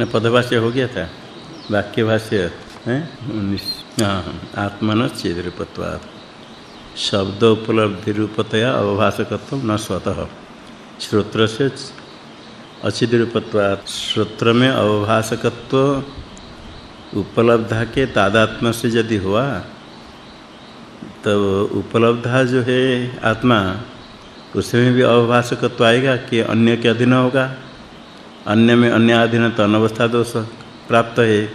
न पदभाष्य हो गया था? वाक्य भाष्य है? उन्नीस हाँ आत्मन चेदरूपत्वात् शब्द उपलब्धि रूपतया अवभाषकत्व न स्वतः। श्रोत्र से अचिद रूपत्वात् श्रोत्र में अवभाषकत्व उपलब्धा के तादात्म से यदि हुआ तो उपलब्धा जो है आत्मा, उसमें भी अवभाषकत्व आएगा कि अन्य के अधीन होगा? अन्य में अन्य अधीन तो अनवस्था दोष प्राप्त है।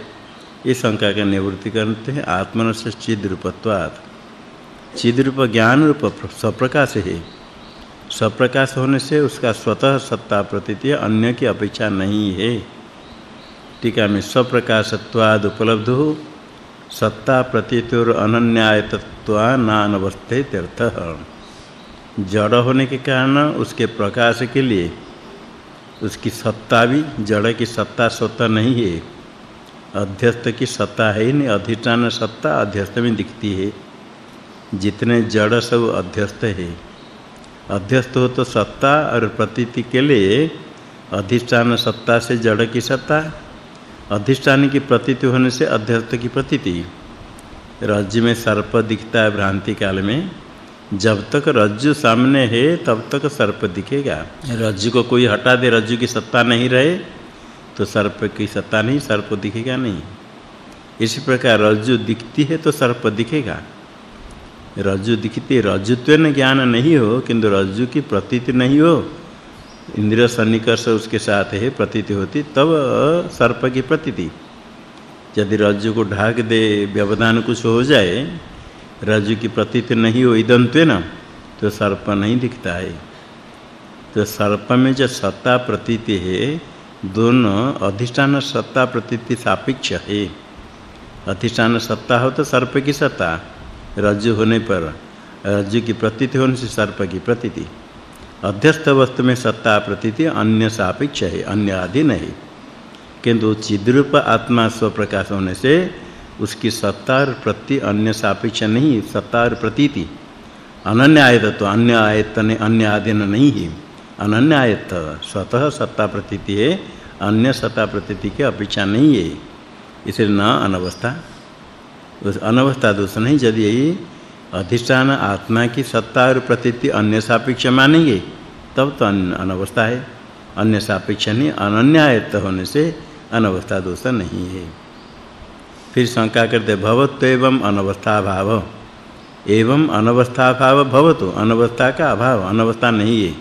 इस शंका का निवृत्ति करते हैं। आत्मन से चिद रूपत्वात् चिद रूप ज्ञान रूप स्वप्रकाश है। स्वप्रकाश होने से उसका स्वतः सत्ता प्रतीति अन्य की अपेक्षा नहीं है। टीका में स्वप्रकाशत्वाद उपलब्ध हो। सत्ता प्रतीतोर अनन्यायतत्वा नानवस्थे तीर्थ जड़ होने के कारण उसके प्रकाश के लिए उसकी सत्ता भी, जड़ की सत्ता, स्वतः नहीं है। अध्यस्त की सत्ता है ही नहीं, अधिष्ठान सत्ता अध्यस्त में दिखती है। जितने जड़ सब अध्यस्त है। अध्यस्त हो तो सत्ता और प्रतीति के लिए अधिष्ठान सत्ता से जड़ की सत्ता, अधिष्ठान की प्रतीति होने से अध्यस्त की प्रतीति। राज्य में सर्प दिखता है, भ्रांति काल में। जब तक रज्जु सामने है, तब तक सर्प दिखेगा। रज्जु को कोई हटा दे रज्जु की सत्ता नहीं रहे तो सर्प की सत्ता नहीं, सर्प दिखेगा नहीं। इसी प्रकार रज्जु दिखती है तो सर्प दिखेगा। रज्जु दिखती रज्जुत्व ज्ञान नहीं हो, किंतु रज्जु की प्रतीति नहीं हो। इंद्रिय सन्निकर्ष उसके साथ है, प्रतीति होती, तब सर्प की प्रतीति। यदि रज्जु को ढाक दे, व्यवधान कुछ हो जाए रज्जु की प्रतीति नहीं हो इदंत्व न तो सर्प नहीं दिखता है। तो सर्प में जो सत्ता प्रतीति है, दोनों अधिष्ठान सत्ता प्रतीति सापेक्ष है। अधिष्ठान सत्ता हो तो सर्प की सत्ता, रज्जु होने पर रज्जु की प्रतीति होने से सर्प की प्रतीति। अध्यस्त वस्तु में सत्ता प्रतीति अन्य सापेक्ष है, अन्य आदि नहीं। किंतु चिद्रूप आत्मा स्व प्रकाश होने से उसकी सत्ता और प्रति अन्य सापेक्ष नहीं सत्ता और प्रतीति। अनन्य आयत तो अन्य आयत ने अन्य अधीन नहीं है। अनन्य आयत स्वतः सत्ता प्रतीति है, अन्य सत्ता प्रतीति की अपेक्षा नहीं है। इसलिए न अनवस्था। उस अनवस्था दोष नहीं, यदि यही अधिष्ठान आत्मा की सत्ता और प्रतीति अन्य सापेक्ष मानेंगे, तब तो अनवस्था है। अन्य सापेक्ष नहीं, अनन्यायत होने से अनवस्था दोष नहीं है। फिर शंका करते भवत्व एवं अनवस्था भाव। एवं अनवस्था भाव भवतो, अनवस्था का अभाव, अनवस्था नहीं है।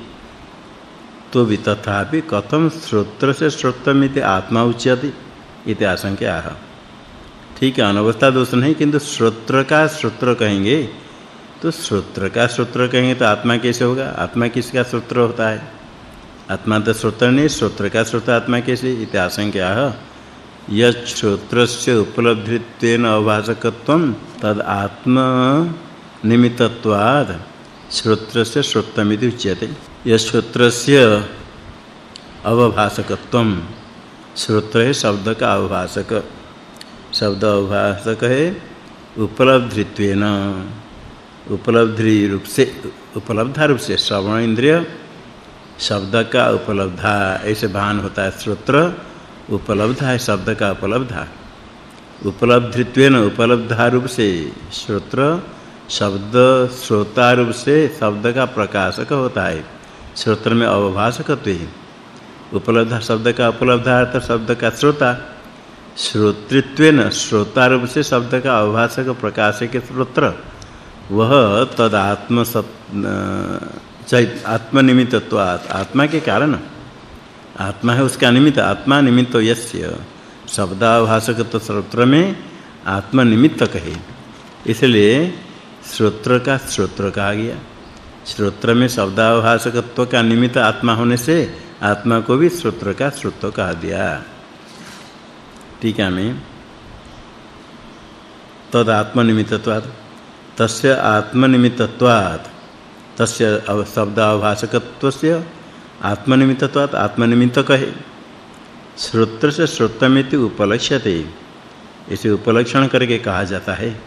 तो भी तथापि कथम श्रोत्र से श्रोत्रमिति आत्मा उच्यते? इति आह ठीक है, अनवस्था दोष नहीं, किंतु श्रोत्र का श्रोत्र कहेंगे तो श्रोत्र का श्रोत्र कहेंगे तो आत्मा कैसे होगा? आत्मा किसका श्रोत्र होता है? आत्मा तो श्रोत्र नहीं, श्रोत्र का श्रोत्र आत्मा कैसे? इति आशंका है श्रोत्रस्य उपलब्धित्वेन अभाषकत्वं तद आत्म निमित्तत्वाद श्रोत्रस्य श्रोत्रमिति उच्यते। यश्रोत्रस्य अवभाषकत्वं श्रोत्र है शब्द का अवभाषक शब्द अवभाषक है उपलब्धित्वेन। उपलब्धि रूप से उपलब्धा रूप से श्रवण इंद्रिय शब्द का उपलब्धा, ऐसे भान होता है श्रोत्र। उपलब्धा है, शब्द का उपलब्धा उपलब्धित्वेन उपलब्धा रूप से श्रोत्र, शब्द श्रोता रूप से शब्द का प्रकाशक होता है। श्रोत्र में अवभाषकत्व है। उपलब्ध शब्द का उपलब्धार्थ शब्द का श्रोता। श्रोतृत्वेन श्रोता रूप से शब्द का अवभाषक प्रकाशक श्रोत्र। वह तद आत्म आत्मनिमित्तत्वात् आत्मा के कारण आत्मा है उसका निमित्त, आत्मा निमित्त यस्य। शब्दाभाषक तो श्रोत्र में आत्मनिमित्तक है इसलिए श्रोत्र का श्रोत्र कहा गया। श्रोत्र में शब्दाभाषकत्व का निमित्त आत्मा होने से आत्मा को भी श्रोत्र का श्रोत्र कहा दिया टीका में। तद आत्मनिमित्तत्वात् तस्य आत्मनिमित्तत्वात् तस्य शब्द अवभाषकत्वस्य आत्मनिमित्तत्वात् आत्मनिमित्तक है। श्रोत्र से श्रोत्रमिति उपलक्ष्यते। इसे उपलक्षण करके कहा जाता है,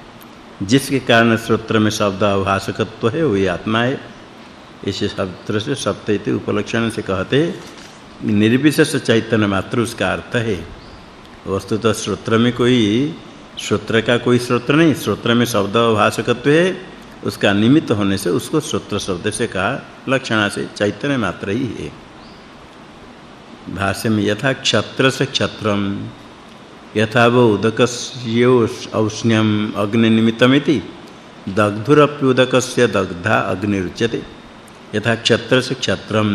जिसके कारण श्रोत्र में शब्द अवभाषकत्व है, वही आत्मा है। इसे शब्द से सत्य उपलक्षण से कहते, निर्विशेष चैतन्य मात्र उसका अर्थ है। वस्तु तो श्रोत्र में कोई, श्रोत्र का कोई श्रोत्र नहीं, श्रोत्र में शब्द भाषकत्व है। उसका निमित्त होने से उसको श्रोत्र शब्द से कहा, लक्षणा से चैतन्य मात्र ही है। भाष्य में यथा क्षत्र से क्षत्रम, यथा वो उदकस्य औष्ण्यम अग्नि निमित्तमिति दग्धुरप्युदकस्य दग्धा अग्निरुच्यते। यथा क्षत्र से क्षत्रम,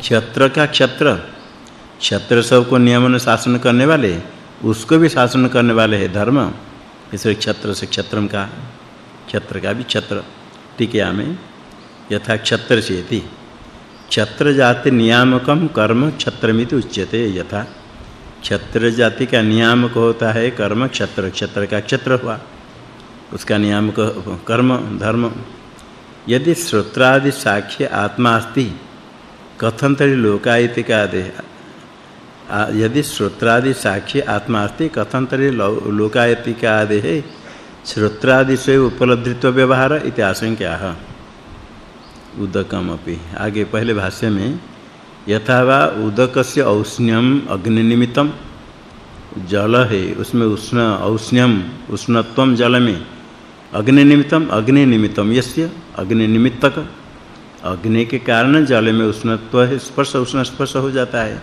क्षत्र का क्षत्र क्षत्र सबको नियमन शासन करने वाले, उसको भी शासन करने वाले है धर्म, इसलिए क्षत्र से क्षत्रम का क्षत्र का भी ठीक है हमें यथा क्षत्र सेति क्षत्र जाति नियामकम कर्म क्षत्रमिति उच्यते यथा। क्षत्र जाति का नियामक होता है कर्म क्षत्र क्षत्र का क्षत्र हुआ। उसका नियामक कर्म, धर्म। यदि श्रोत्रादि साक्ष्य आत्मा अस्ति कथन तरी लोकायति का दे यदि श्रोत्रादि साक्ष्य आत्मा अस्ति कथन तरी लोकायति का आदे श्रोत्रादि से उपलब्धित्व व्यवहार इति आशंका है उदकम अपि आगे पहले भाष्य में, यथा वा उदकस्य औष्ण्यम अग्नि निमित्तम जल है, उसमें उष्ण, औष्ण्यम उष्णत्वम जल में अग्नि निमित्तम अग्नि निमित्तम यस्य अग्नि निमित्तक अग्नि के कारण जल में उष्णत्व है, स्पर्श, उष्ण स्पर्श हो जाता है।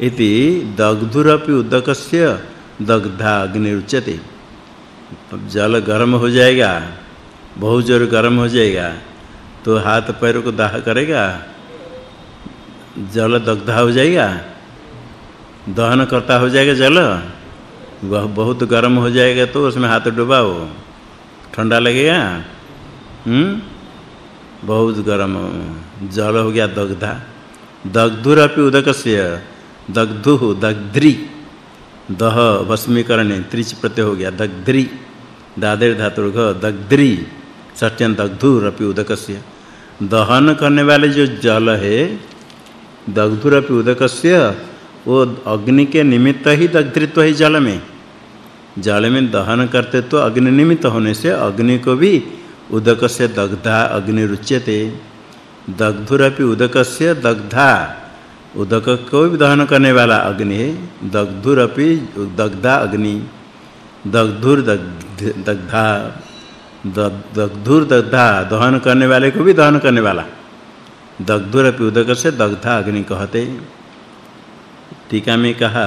इति दग्धुरपि उदकस्य दग्धा अग्नि उच्यते जल गर्म हो जाएगा, बहुत ज़ोर गर्म हो जाएगा तो हाथ पैर को दाह करेगा, जल दग्धा हो जाएगा, दहन करता हो जाएगा जल, वह बहुत गर्म हो जाएगा तो उसमें हाथ डुबाओ, ठंडा लगेगा हम्म बहुत गर्म, जल हो गया दग्धा, दग्धुरपि उदकस्य, दग्धु दग्ध्री। दह भस्मीकरण त्रिच प्रत्यय हो गया, दग्ध्री, दादेर धातु घ दग्ध्री सत्यन दग्धुरपि उदकस्य। दहन करने वाले जो जल है, दग्धुरपि उदकस्य, वो अग्नि के निमित्त ही दग्धृत्व है जल में। जल में दहन करते तो अग्नि निमित्त होने से अग्नि को भी उदक से दग्धा अग्नि रुच्यते। दग्धुरपि उदक से दग्धा उदक को भी दहन करने वाला अग्नि है दग्धुरपि दग्धा अग्नि, दग्धुर दग्धा दग्धुर दग्धा दहन करने वाले को भी दहन करने वाला। दग्धुरपि उदक से दग्धा अग्नि कहते टीका में कहा,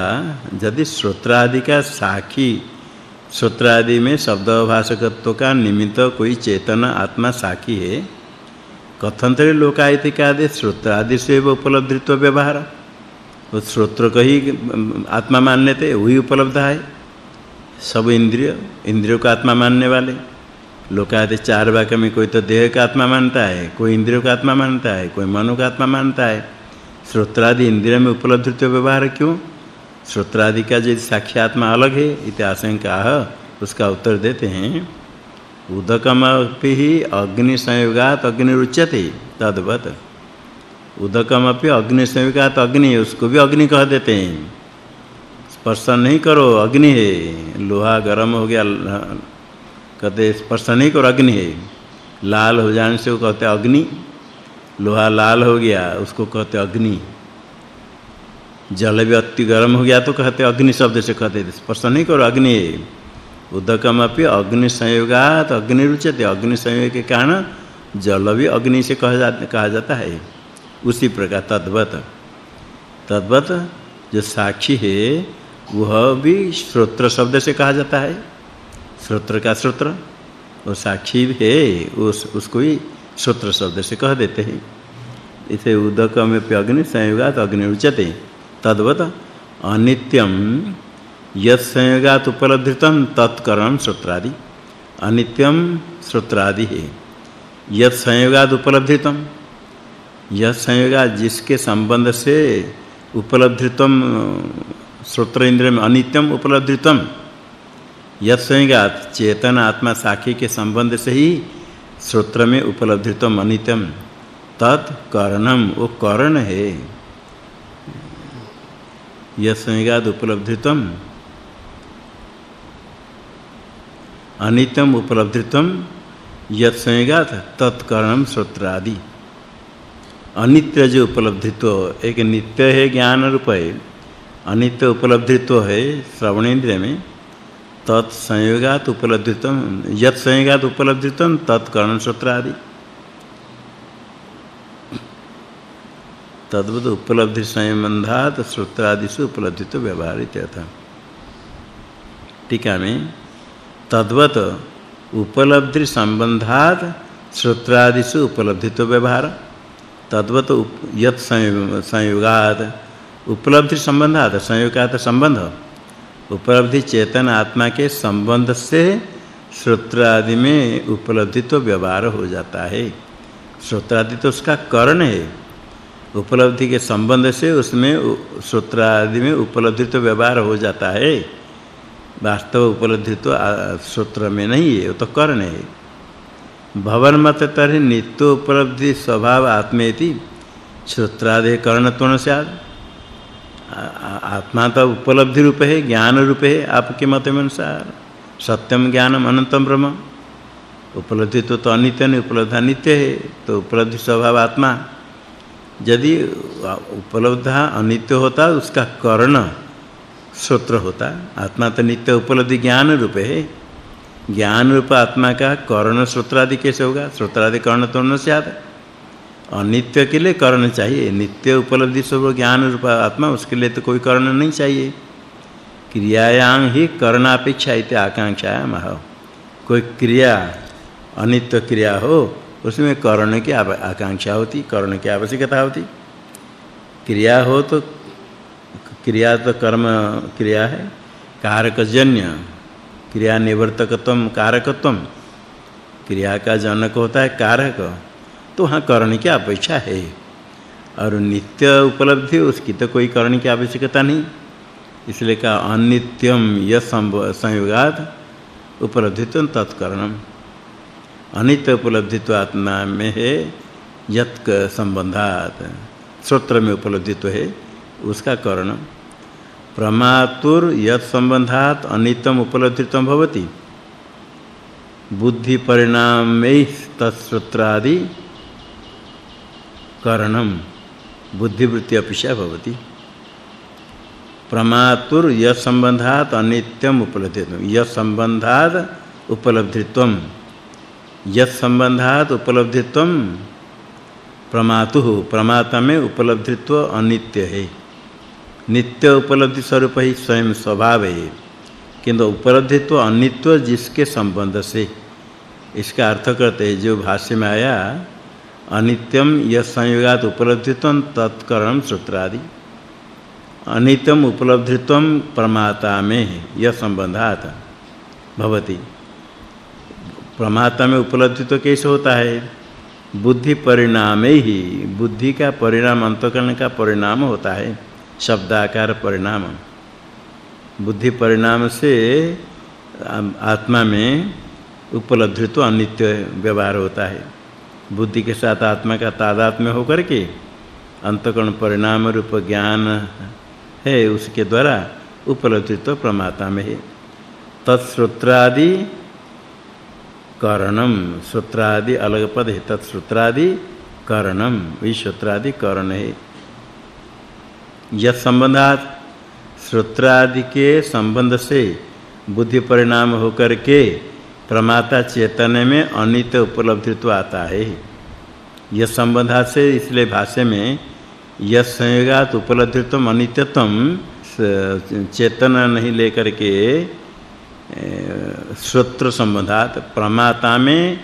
यदि श्रोत्रादि का साखी आदि में शब्द भाषकत्व का निमित्त कोई चेतन आत्मा साखी है कथंतरे लोकायतिक आदि श्रोत्र आदि से उपलब्धित्व व्यवहार। वो श्रोत्र को ही आत्मा मानने थे वही उपलब्ध है। सब इंद्रिय, इंद्रियों का आत्मा मानने वाले। लोकायत चार वाक्य में कोई तो देह का आत्मा मानता है, कोई इंद्रियों का आत्मा मानता है, कोई मनो का आत्मा मानता है। श्रोत्रादि इंद्रिय में उपलब्धित्व व्यवहार क्यों? श्रोत्रादि का यदि साक्षात्मा अलग है, इति आशंका उसका उत्तर देते हैं। उदकमपि ही अग्नि संयोगात अग्नि रुच्यते तद्वत। उदकमपि अग्नि संयोगात अग्नि, उसको भी अग्नि कह देते हैं। स्पर्श नहीं करो, अग्नि है। लोहा गर्म हो गया, कहते स्पर्श नहीं करो, अग्नि है। लाल हो जाने से वो कहते अग्नि। लोहा लाल हो गया, उसको कहते अग्नि। जल भी अति गर्म हो गया तो कहते अग्नि शब्द से कहते स्पर्श नहीं करो, अग्नि उदकम अपि अग्नि संयोगात अग्नि रुचते अग्नि संयोग के कारण जल भी अग्नि से कहा जाता कहा जाता है। उसी प्रकार तद्वत। तद्वत जो साक्षी है, वह भी श्रोत्र शब्द से कहा जाता है। श्रोत्र का श्रोत्र। वो साक्षी है, उस उसको ही श्रोत्र शब्द से कह देते हैं। इसे उदकम अपि अग्नि संयोगात अग्नि रुचते तद्वत अनित्यम यत् संयोगात उपलब्धितम तत्करण सूत्रादि अनित्यम सूत्रादि है। यत् संयोगात उपलब्धितम। यह संयोगा जिसके संबंध से उपलब्धितम, श्रोत्र इंद्र में अनित्यम उपलब्धितम। यत् संयोगात चेतन आत्मा साखी के संबंध से ही श्रोत्र में उपलब्धितम अनित्यम तत्करणम। वो करण है। यस्मिगाद उपलब्धित्वम अनित्यम उपलब्धित्वम यत्संगात तत्करणम सूत्रादि अनित्य जो उपलब्धित्व, एक नित्य है ज्ञान रूप है अनित्य उपलब्धित्व है श्रवणेन्द्रिय में तत्संयोगात उपलब्धित्व यत संयोगात उपलब्धित्व तत्कर्ण सूत्र आदि तद्वत उपलब्धि संबंधात सूत्रादि से उपलब्धित्व व्यवहारित था टीका में तद्वत उपलब्धि संबंधात सूत्रादि से उपलब्धित्व व्यवहार। तद्वत यत संयोगात उपलब्धि संबंधात, संयोगात संबंध। उपलब्धि चेतन आत्मा के संबंध से श्रोत्र आदि में उपलब्धि तो व्यवहार हो जाता है। श्रोत्र आदि तो उसका कारण है। उपलब्धि के संबंध से उसमें श्रोत्र आदि में उपलब्धि तो व्यवहार हो जाता है। वास्तव उपलब्धि तो श्रोत्र में नहीं है, वो तो कारण है। भवन मत तरह नित्य उपलब्धि स्वभाव आत्मेति श्रोत्रादि कर्णत्व से आत्मा तो उपलब्धि रूप है, ज्ञान रूप है, आपके मत में अनुसार सत्यम ज्ञानम अनंतम ब्रह्म उपलब्धि तो तो अनित्य नहीं, उपलब्ध नित्य है तो उपलब्धि स्वभाव आत्मा। यदि उपलब्ध अनित्य होता, उसका कर्ण सूत्र होता आत्मा तो नित्य उपलब्धि ज्ञान रूप है। ज्ञान रूप आत्मा का कर्ण सूत्र आदि कैसे होगा? सूत्र आदि कर्ण तो न से आता। अनित्य के लिए कर्ण चाहिए। नित्य उपलब्धि सब ज्ञान रूप आत्मा, उसके लिए तो कोई कर्ण नहीं चाहिए। क्रियायां ही कर्णापेक्षा इति आकांक्षा मह। कोई क्रिया, अनित्य क्रिया हो, उसमें कर्ण की आकांक्षा होती, कर्ण की आवश्यकता होती। क्रिया हो तो क्रिया तो कर्म क्रिया है, कारकजन्य क्रिया निवर्तकत्व कारकत्वम। क्रिया का जनक होता है कारक तो वहाँ कर्ण की अपेक्षा है। और नित्य उपलब्धि, उसकी तो कोई करण की आवश्यकता नहीं। इसलिए का अनित्यम यह संयोगात उपलब्धित्व तत्कर्णम। अनित्य उपलब्धित्व आत्मा में है यत संबंधात। सूत्र में उपलब्धित्व है, उसका कारण। प्रमातुर यत संबंधात अनित्यम उपलब्धित्व भवति। बुद्धि परिणाम में तत्सूत्रादि करणम बुद्धिवृत्ति अपिशा भवति। प्रमातुर य संबंधात अनित्यम उपलब्धित्व य संबंधात उपलब्धित्व य संबंधात उपलब्धित्व प्रमातु। प्रमाता में उपलब्धित्व अनित्य है। नित्य उपलब्धि स्वरूप ही स्वयं स्वभाव है। किंतु उपलब्धित्व अनित्य जिसके संबंध से। इसका अर्थ करते हैं, जो भाष्य में आया, अनित्यम यह संयोगात उपलब्धित्व तत्कर्म सूत्रादि। अनित्यम उपलब्धित्व प्रमाता में यह संबंधात भवति। प्रमाता में उपलब्धित्व कैसे होता है? बुद्धि परिणाम ही, बुद्धि का परिणाम, अंतकरण का परिणाम होता है। शब्दाकार परिणाम। बुद्धि परिणाम से आत्मा में उपलब्धित्व अनित्य व्यवहार होता है। बुद्धि के साथ आत्मा का तादात्म्य होकर के अंतकरण परिणाम रूप ज्ञान है, उसके द्वारा उपलब्धित्व तो प्रमाता में है। तत्श्रोत्रादि करणम, सूत्रादि अलग पद है तत्श्रोत्रादि करणम विश्रोत्रादि करण है। यह संबंधात श्रोत्रादि के संबंध से बुद्धि परिणाम होकर के प्रमाता चेतन में अनित उपलब्धित्व आता है। यह संबंधा से इसलिए भाष्य में यह संयोगात उपलब्धित्व अनित्यत्व चेतन नहीं लेकर के श्रोत्र संबंधात प्रमाता में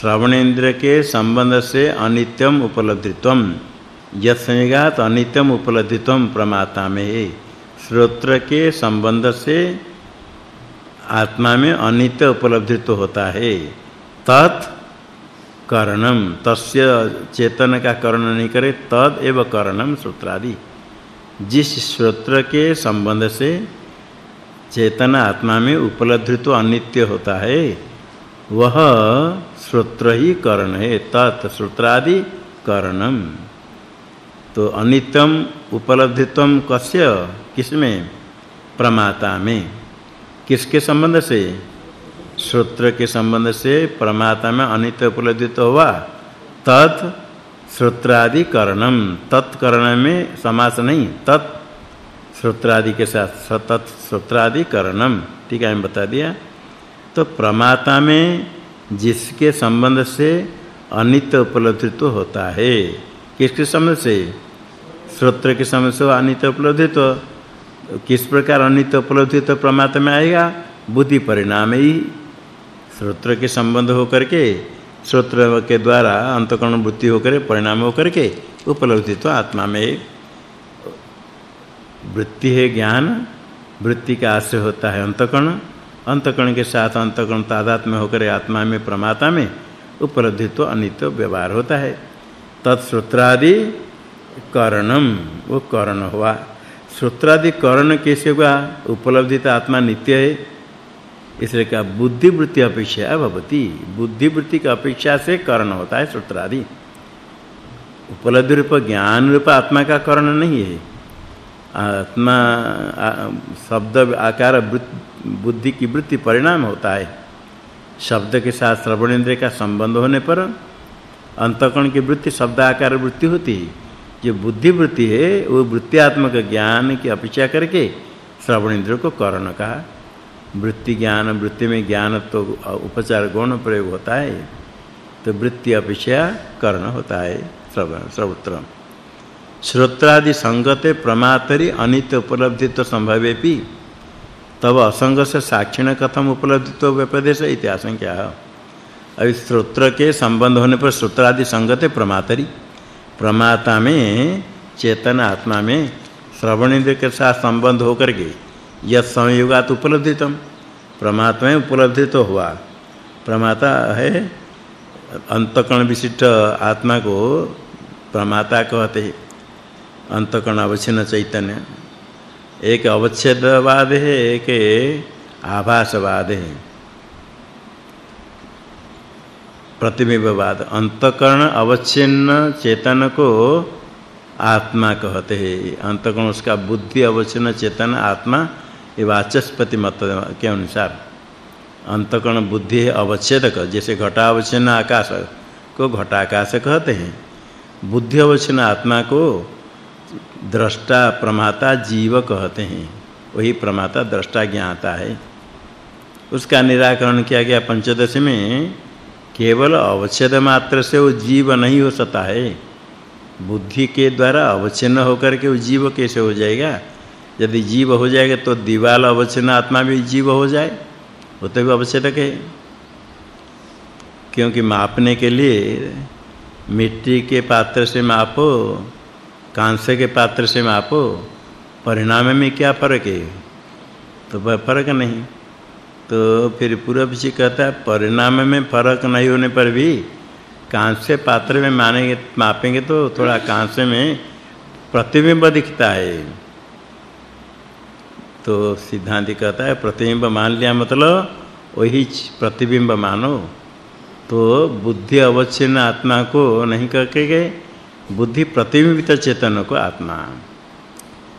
श्रवणेन्द्र के संबंध से अनित्यम उपलब्धित्व यह संयोगात अनित्यम उपलब्धित्व प्रमाता में श्रोत्र के संबंध से आत्मा में अनित्य उपलब्धित्व तो होता है। तत् करणम, तस्य चेतन का करण नहीं करे, तद एव करणम सूत्रादि जिस श्रोत्र के संबंध से चेतन आत्मा में उपलब्धित्व तो अनित्य होता है, वह श्रोत्र ही करण है। तत् सूत्रादि करणम। तो अनित्यम उपलब्धित्व कस्य किसमें? प्रमाता में। किसके संबंध से? श्रोत्र के संबंध से प्रमाता में अनित्य उपलब्धित तो हुआ। तत् श्रोत्रादि करणम तत्करण में समास नहीं। तत् श्रोत्रादि के साथ सतत श्रोत्रादि करणम ठीक है मैं बता दिया। तो प्रमाता में जिसके संबंध से अनित्य उपलब्धित्व होता है। किसके संबंध से? श्रोत्र के संबंध से अनित्य तो किस प्रकार अनित्य उपलब्धित्व प्रमाता में आएगा? बुद्धि परिणाम ही। श्रोत्र के संबंध होकर के, श्रोत्र के द्वारा अंतकरण वृत्ति होकर, परिणाम होकर के तो आत्मा में वृत्ति है ज्ञान। वृत्ति का आश्रय होता है अंतकरण। अंतकरण के साथ अंतकरण तादात्म्य होकर आत्मा में प्रमाता में उपलब्धि तो अनित्य व्यवहार होता है। तत्श्रोत्रादि करणम वो करण हुआ। श्रोत्रादि करण कैसे हुआ? उपलब्धि तो आत्मा नित्य है। इसलिए का बुद्धि वृत्ति अपेक्षा भवती। बुद्धि वृत्ति की अपेक्षा से करण होता है सूत्रादि। उपलब्धि रूप, ज्ञान रूप आत्मा का करण नहीं है। आत्मा शब्द आकार बुद्धि की वृत्ति परिणाम होता है। शब्द के साथ श्रवण इंद्रिय का संबंध होने पर अंतकण की वृत्ति शब्द आकार वृत्ति होती है। जो बुद्धि वृत्ति है, वो वृत्त्यात्मक ज्ञान की अपेक्षा करके श्रवण इंद्र को करण कहा। वृत्ति ज्ञान, वृत्ति में ज्ञान तो उपचार गुण प्रयोग होता है तो वृत्ति अपेक्षा करण होता है, श्रवण, श्रोत्र। श्रोत्रादि संगते प्रमातरी अनित्य उपलब्धित्व संभवेपि, तब असंग से साक्षिण कथम उपलब्धित्व व्यपदेश इतिहास क्या अभी श्रोत्र के संबंध होने पर श्रोत्रादि संगते प्रमातरी। प्रमाता में, चेतन आत्मा में श्रवण इंद्र के साथ संबंध होकर के यह संयोगात उपलब्धितम। प्रमात्मा में उपलब्धि तो हुआ। प्रमाता है, अंतकण विशिष्ट आत्मा को प्रमाता कहते हैं। अंतकण अवच्छिन्न चैतन्य। एक अवच्छेदवाद है, एक आभासवाद है। प्रतिबिंबवाद। अंतकरण अवच्छिन्न चेतन को आत्मा कहते हैं। अंतकरण उसका बुद्धि अवच्छिन्न चेतन आत्मा ये वाचस्पति मत के अनुसार। अंतकरण बुद्धि अवच्छेदक, जैसे घटावच्छिन्न आकाश को घटाकाश कहते हैं। बुद्धि अवच्छिन्न आत्मा को दृष्टा प्रमाता जीव कहते हैं। वही प्रमाता दृष्टा ज्ञाता है। उसका निराकरण किया गया पंचदश में केवल अवच्छेद मात्र से वो जीव नहीं हो सकता है। बुद्धि के द्वारा अवच्छिन्न होकर के वो जीव कैसे हो जाएगा? यदि जीव हो जाएगा तो दीवाल अवच्छिन्न आत्मा भी जीव हो जाए। वो तो भी अवच्छेदक है। क्योंकि मापने के लिए मिट्टी के पात्र से मापो, कांसे के पात्र से मापो, परिणाम में क्या फ़र्क है? तो फ़र्क नहीं। तो फिर पूर्व जी कहता है, परिणाम में फ़र्क नहीं होने पर भी कांसे पात्र में मानेंगे, मापेंगे तो थोड़ा कांसे में प्रतिबिंब दिखता है। तो सिद्धांत कहता है, प्रतिबिंब मान लिया मतलब वही प्रतिबिंब मानो। तो बुद्धि अवच्छिन्न आत्मा को नहीं करके गए बुद्धि प्रतिबिंबित चेतन को आत्मा।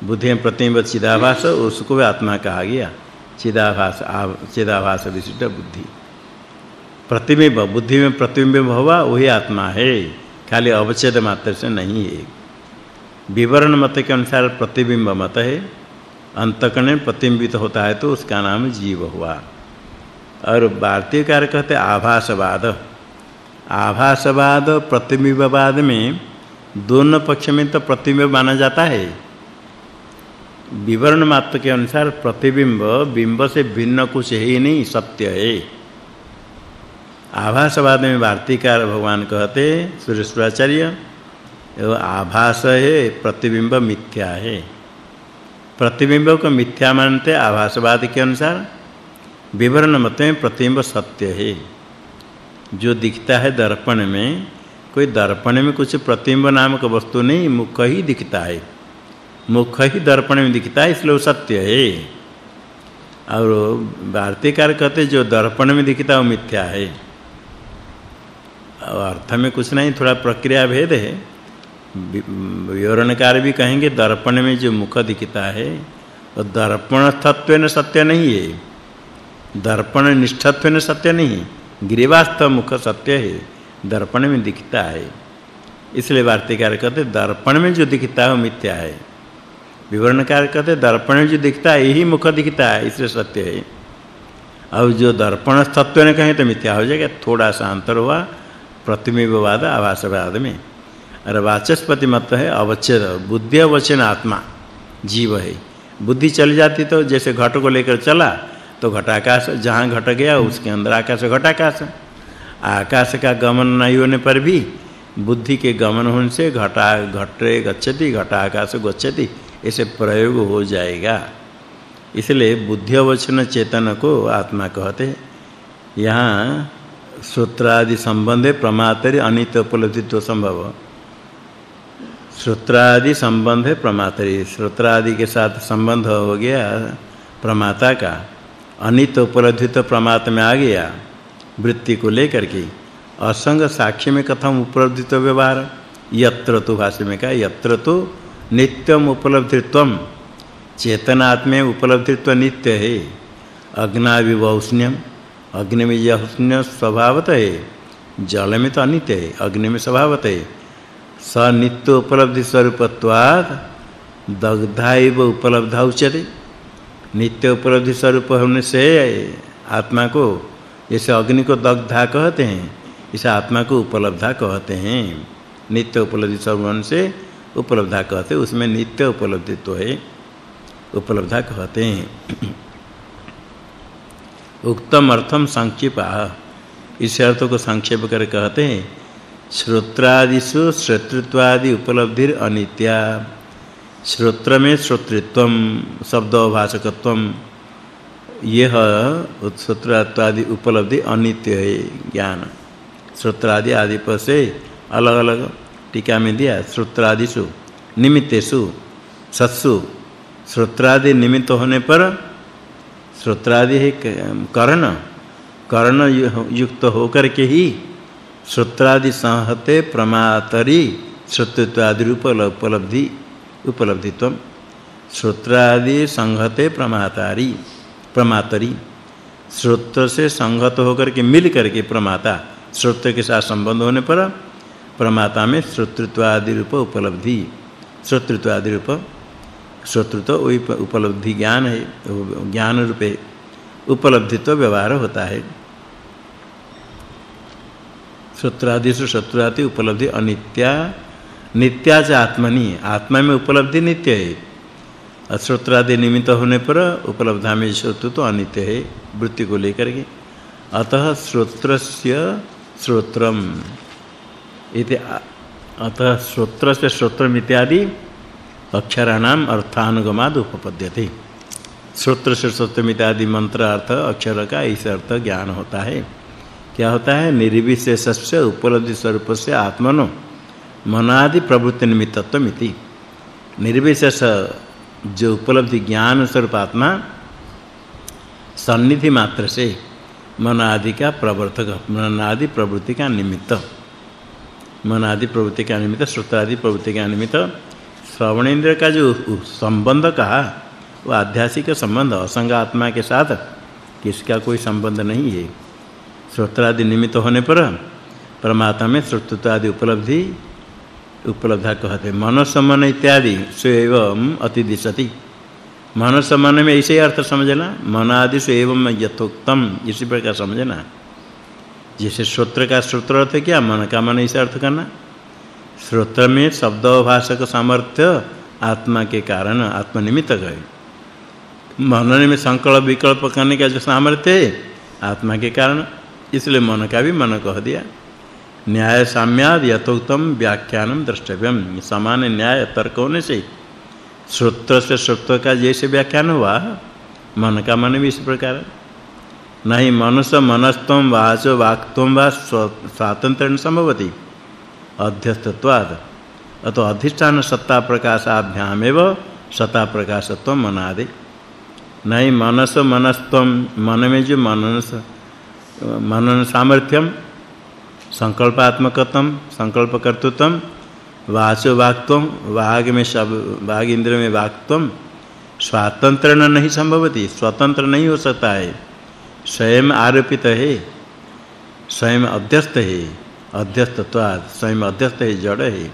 बुद्धि में प्रतिबिंब चिदाभास, उसको भी आत्मा कहा गया। चिदाभास चिदाभास विशिष्ट बुद्धि। प्रतिबिंब बुद्धि में प्रतिबिंब हुआ वही आत्मा है। खाली अवच्छेद मात्र से नहीं है। विवरण मत के अनुसार प्रतिबिंब मत है। अंतकरण प्रतिबिंबित होता है तो उसका नाम जीव हुआ। और भारतीय कार कहते आभासवाद। आभासवाद, प्रतिबिंबवाद में दोनों पक्ष में तो प्रतिबिंब माना जाता है। विवरण मात्र के अनुसार प्रतिबिंब, बिंब से भिन्न कुछ है ही नहीं, सत्य है। आभासवाद में वार्तिकार भगवान कहते, सुरेश्वराचार्य आभास है, प्रतिबिंब मिथ्या है। प्रतिबिंब को मिथ्या मानते आभासवाद के अनुसार, विवरण मत में प्रतिबिंब सत्य है। जो दिखता है दर्पण में, कोई दर्पण में कुछ प्रतिबिंब नामक वस्तु नहीं, मुख ही दिखता है। मुख ही दर्पण में दिखता है, इसलिए वो सत्य है। और भारतीयकार कहते जो दर्पण में दिखता है, वो मिथ्या है। और अर्थ में कुछ नहीं, थोड़ा प्रक्रिया भेद है। विवरणकार भी कहेंगे, दर्पण में जो मुख दिखता है, वो दर्पण तत्व सत्य नहीं है। दर्पण निष्ठत्व सत्य नहीं ग्रीवास्तव मुख सत्य है, दर्पण में दिखता है। इसलिए वार्तिकार कहते दर्पण में जो दिखता है, वो मिथ्या है। विवरणकार कहते दर्पण जो दिखता है, यही मुख दिखता है, इसलिए सत्य है। अब जो दर्पण तत्व ने कहे तो मिथ्या हो जाएगा, थोड़ा सा अंतर हुआ प्रतिबिंबवाद आभासवाद में। और वाचस्पति मत है, अवच्छेद, बुद्धि अवचन आत्मा, जीव है। बुद्धि चली जाती तो जैसे घट को लेकर चला तो घटाकाश, जहाँ घट गया, उसके अंदर आकाश घटाकाश। आकाश का गमन नहीं होने पर भी बुद्धि के गमन होने से घटा, घटे, गच्छति, घटाकाश गच्छति। ऐसे प्रयोग हो जाएगा। इसलिए बुद्धि अवचन चेतन को आत्मा कहते यहाँ सूत्र आदि संबंध प्रमातरि अनित्य उपलब्धित्व संभव। सूत्र आदि संबंध है प्रमातरि सूत्र आदि के साथ संबंध हो गया प्रमाता का। अनित्य उपलब्धित्व प्रमात में आ गया वृत्ति को लेकर के। असंग साक्ष्य में कथम उपलब्धित्व व्यवहार। यत्र तो भाष्य में कहा, यत्र तो नित्यम उपलब्धित्वम। चेतनात्मे उपलब्धित्व नित्य है। अग्नाविवौष्ण्यम अग्नि में यह स्वभावत है। जल में तो अनित्य है अग्नि में स्वभावत है। स नित्य उपलब्धि स्वरूपत्वाद दग्धाइव उपलब्धा उच्यते नित्य उपलब्धि स्वरूप होने से आत्मा को जैसे अग्नि को दग्धा कहते हैं। इसे आत्मा को उपलब्धा कहते हैं। नित्य उपलब्धि स्वरूप होने से उपलब्धा कहते उसमें नित्य उपलब्धित्व तो है। उपलब्धा कहते हैं। उक्तम अर्थम संक्षेपा। इस अर्थ को संक्षेप कर कहते हैं, श्रोत्रादिषु श्रोतृत्वादि उपलब्धिर अनित्या। श्रोत्र में श्रोतृत्वम शब्दभाषकत्वम यह श्रोत्रात्वादि उपलब्धि अनित्य है ज्ञान। श्रोत्रादि आदि पर से अलग-अलग टीका में दिया, श्रोत्रादिषु, निमित्तेषु, सत्सु। श्रोत्रादि निमित्त होने पर श्रोत्रादि है कर्ण कर्ण युक्त होकर के ही श्रोत्रादि संहते प्रमातरी श्रोतत्वादि रूप उपलब्धि, उपलब्धित्व। श्रोत्रादि संहते प्रमातारी, प्रमातरी। श्रोत से संगत होकर के मिल करके प्रमाता श्रोत के साथ संबंध होने पर प्रमाता में श्रोतृत्वादि रूप उपलब्धि श्रोतृत्वादि रूप श्रोतृत्व उपलब्धि ज्ञान है, ज्ञान रूपे उपलब्धित्व व्यवहार होता है। श्रोत्रादिषु शत्रुआति उपलब्धि अनित्या, नित्या च आत्मनि। आत्मा में उपलब्धि नित्य है। अश्रोत्रादि निमित्त होने पर उपलब्धा में श्रोत्र तो अनित्य है, वृत्ति को लेकर के। अतः श्रोत्रस्य श्रोत्रम। इति अतः श्रोत्र से श्रोत्रम इत्यादि अक्षराणाम अर्थानुगमाद उपपद्यते। श्रोत्र से श्रोत्रम इत्यादि मंत्र अर्थ, अक्षर का इस अर्थ ज्ञान होता है। क्या होता है? निर्विशेष से उपलब्धि स्वरूप से आत्मनो मनादि प्रवृत्ति निमित्तत्व इति निर्विशेष जो उपलब्धि ज्ञान स्वरूप आत्मा सन्निधि मात्र से मन आदि का प्रवर्तक मन आदि प्रवृत्ति का निमित्त। मन आदि प्रवृत्ति का निमित्त श्रोत्र आदि प्रवृत्ति का निमित्त श्रवण इंद्र का जो संबंध कहा वो आध्यात्मिक संबंध असंग आत्मा के साथ किसका कोई संबंध नहीं है। श्रोत्र आदि निमित्त होने पर परमात्मा में श्रोतत्व आदि उपलब्धि, उपलब्धा कहते मन समन इत्यादि स्वयं अतिदिशति। मन समन में ऐसे अर्थ समझना मन आदि से एवं यथोक्तम, इसी प्रकार समझना। जैसे श्रोत्र का श्रोत्र अर्थ क्या? मन का मन, इसे अर्थ करना। श्रोत्र में शब्द भाषक सामर्थ्य आत्मा के कारण आत्मनिमित्त है मनन में संकल्प, विकल्प करने का जो सामर्थ्य है, आत्मा के कारण, इसलिए मन का भी मन कह दिया। न्याय साम्याद यथोक्तम व्याख्यानम द्रष्टव्यम। समान न्याय तर्क होने से श्रोत्र से श्रोत्र का जैसे व्याख्यान हुआ, मन का मन भी इस प्रकार नहीं मनुष्य मनस्तम वाच वाक्तम वा स्वातंत्र्यन संभवति। अध्यस्तत्वाद अतो अधिष्ठान सत्ता प्रकाशाभ्यामेव सत्ता प्रकाशत्व मनादि। नहीं मनस मनस्तम मन में जो मनन मनन सामर्थ्यम संकल्पात्मकतम संकल्प वाचो वाक्त्वम वाग में सब वाग इंद्र में वाक्त्वम स्वातंत्र नहीं संभवती, स्वतंत्र नहीं हो सकता है। स्वयं आरोपित है, स्वयं अध्यस्त है, अध्यस्तत्वाद, स्वयं अध्यस्त है, जड़ है।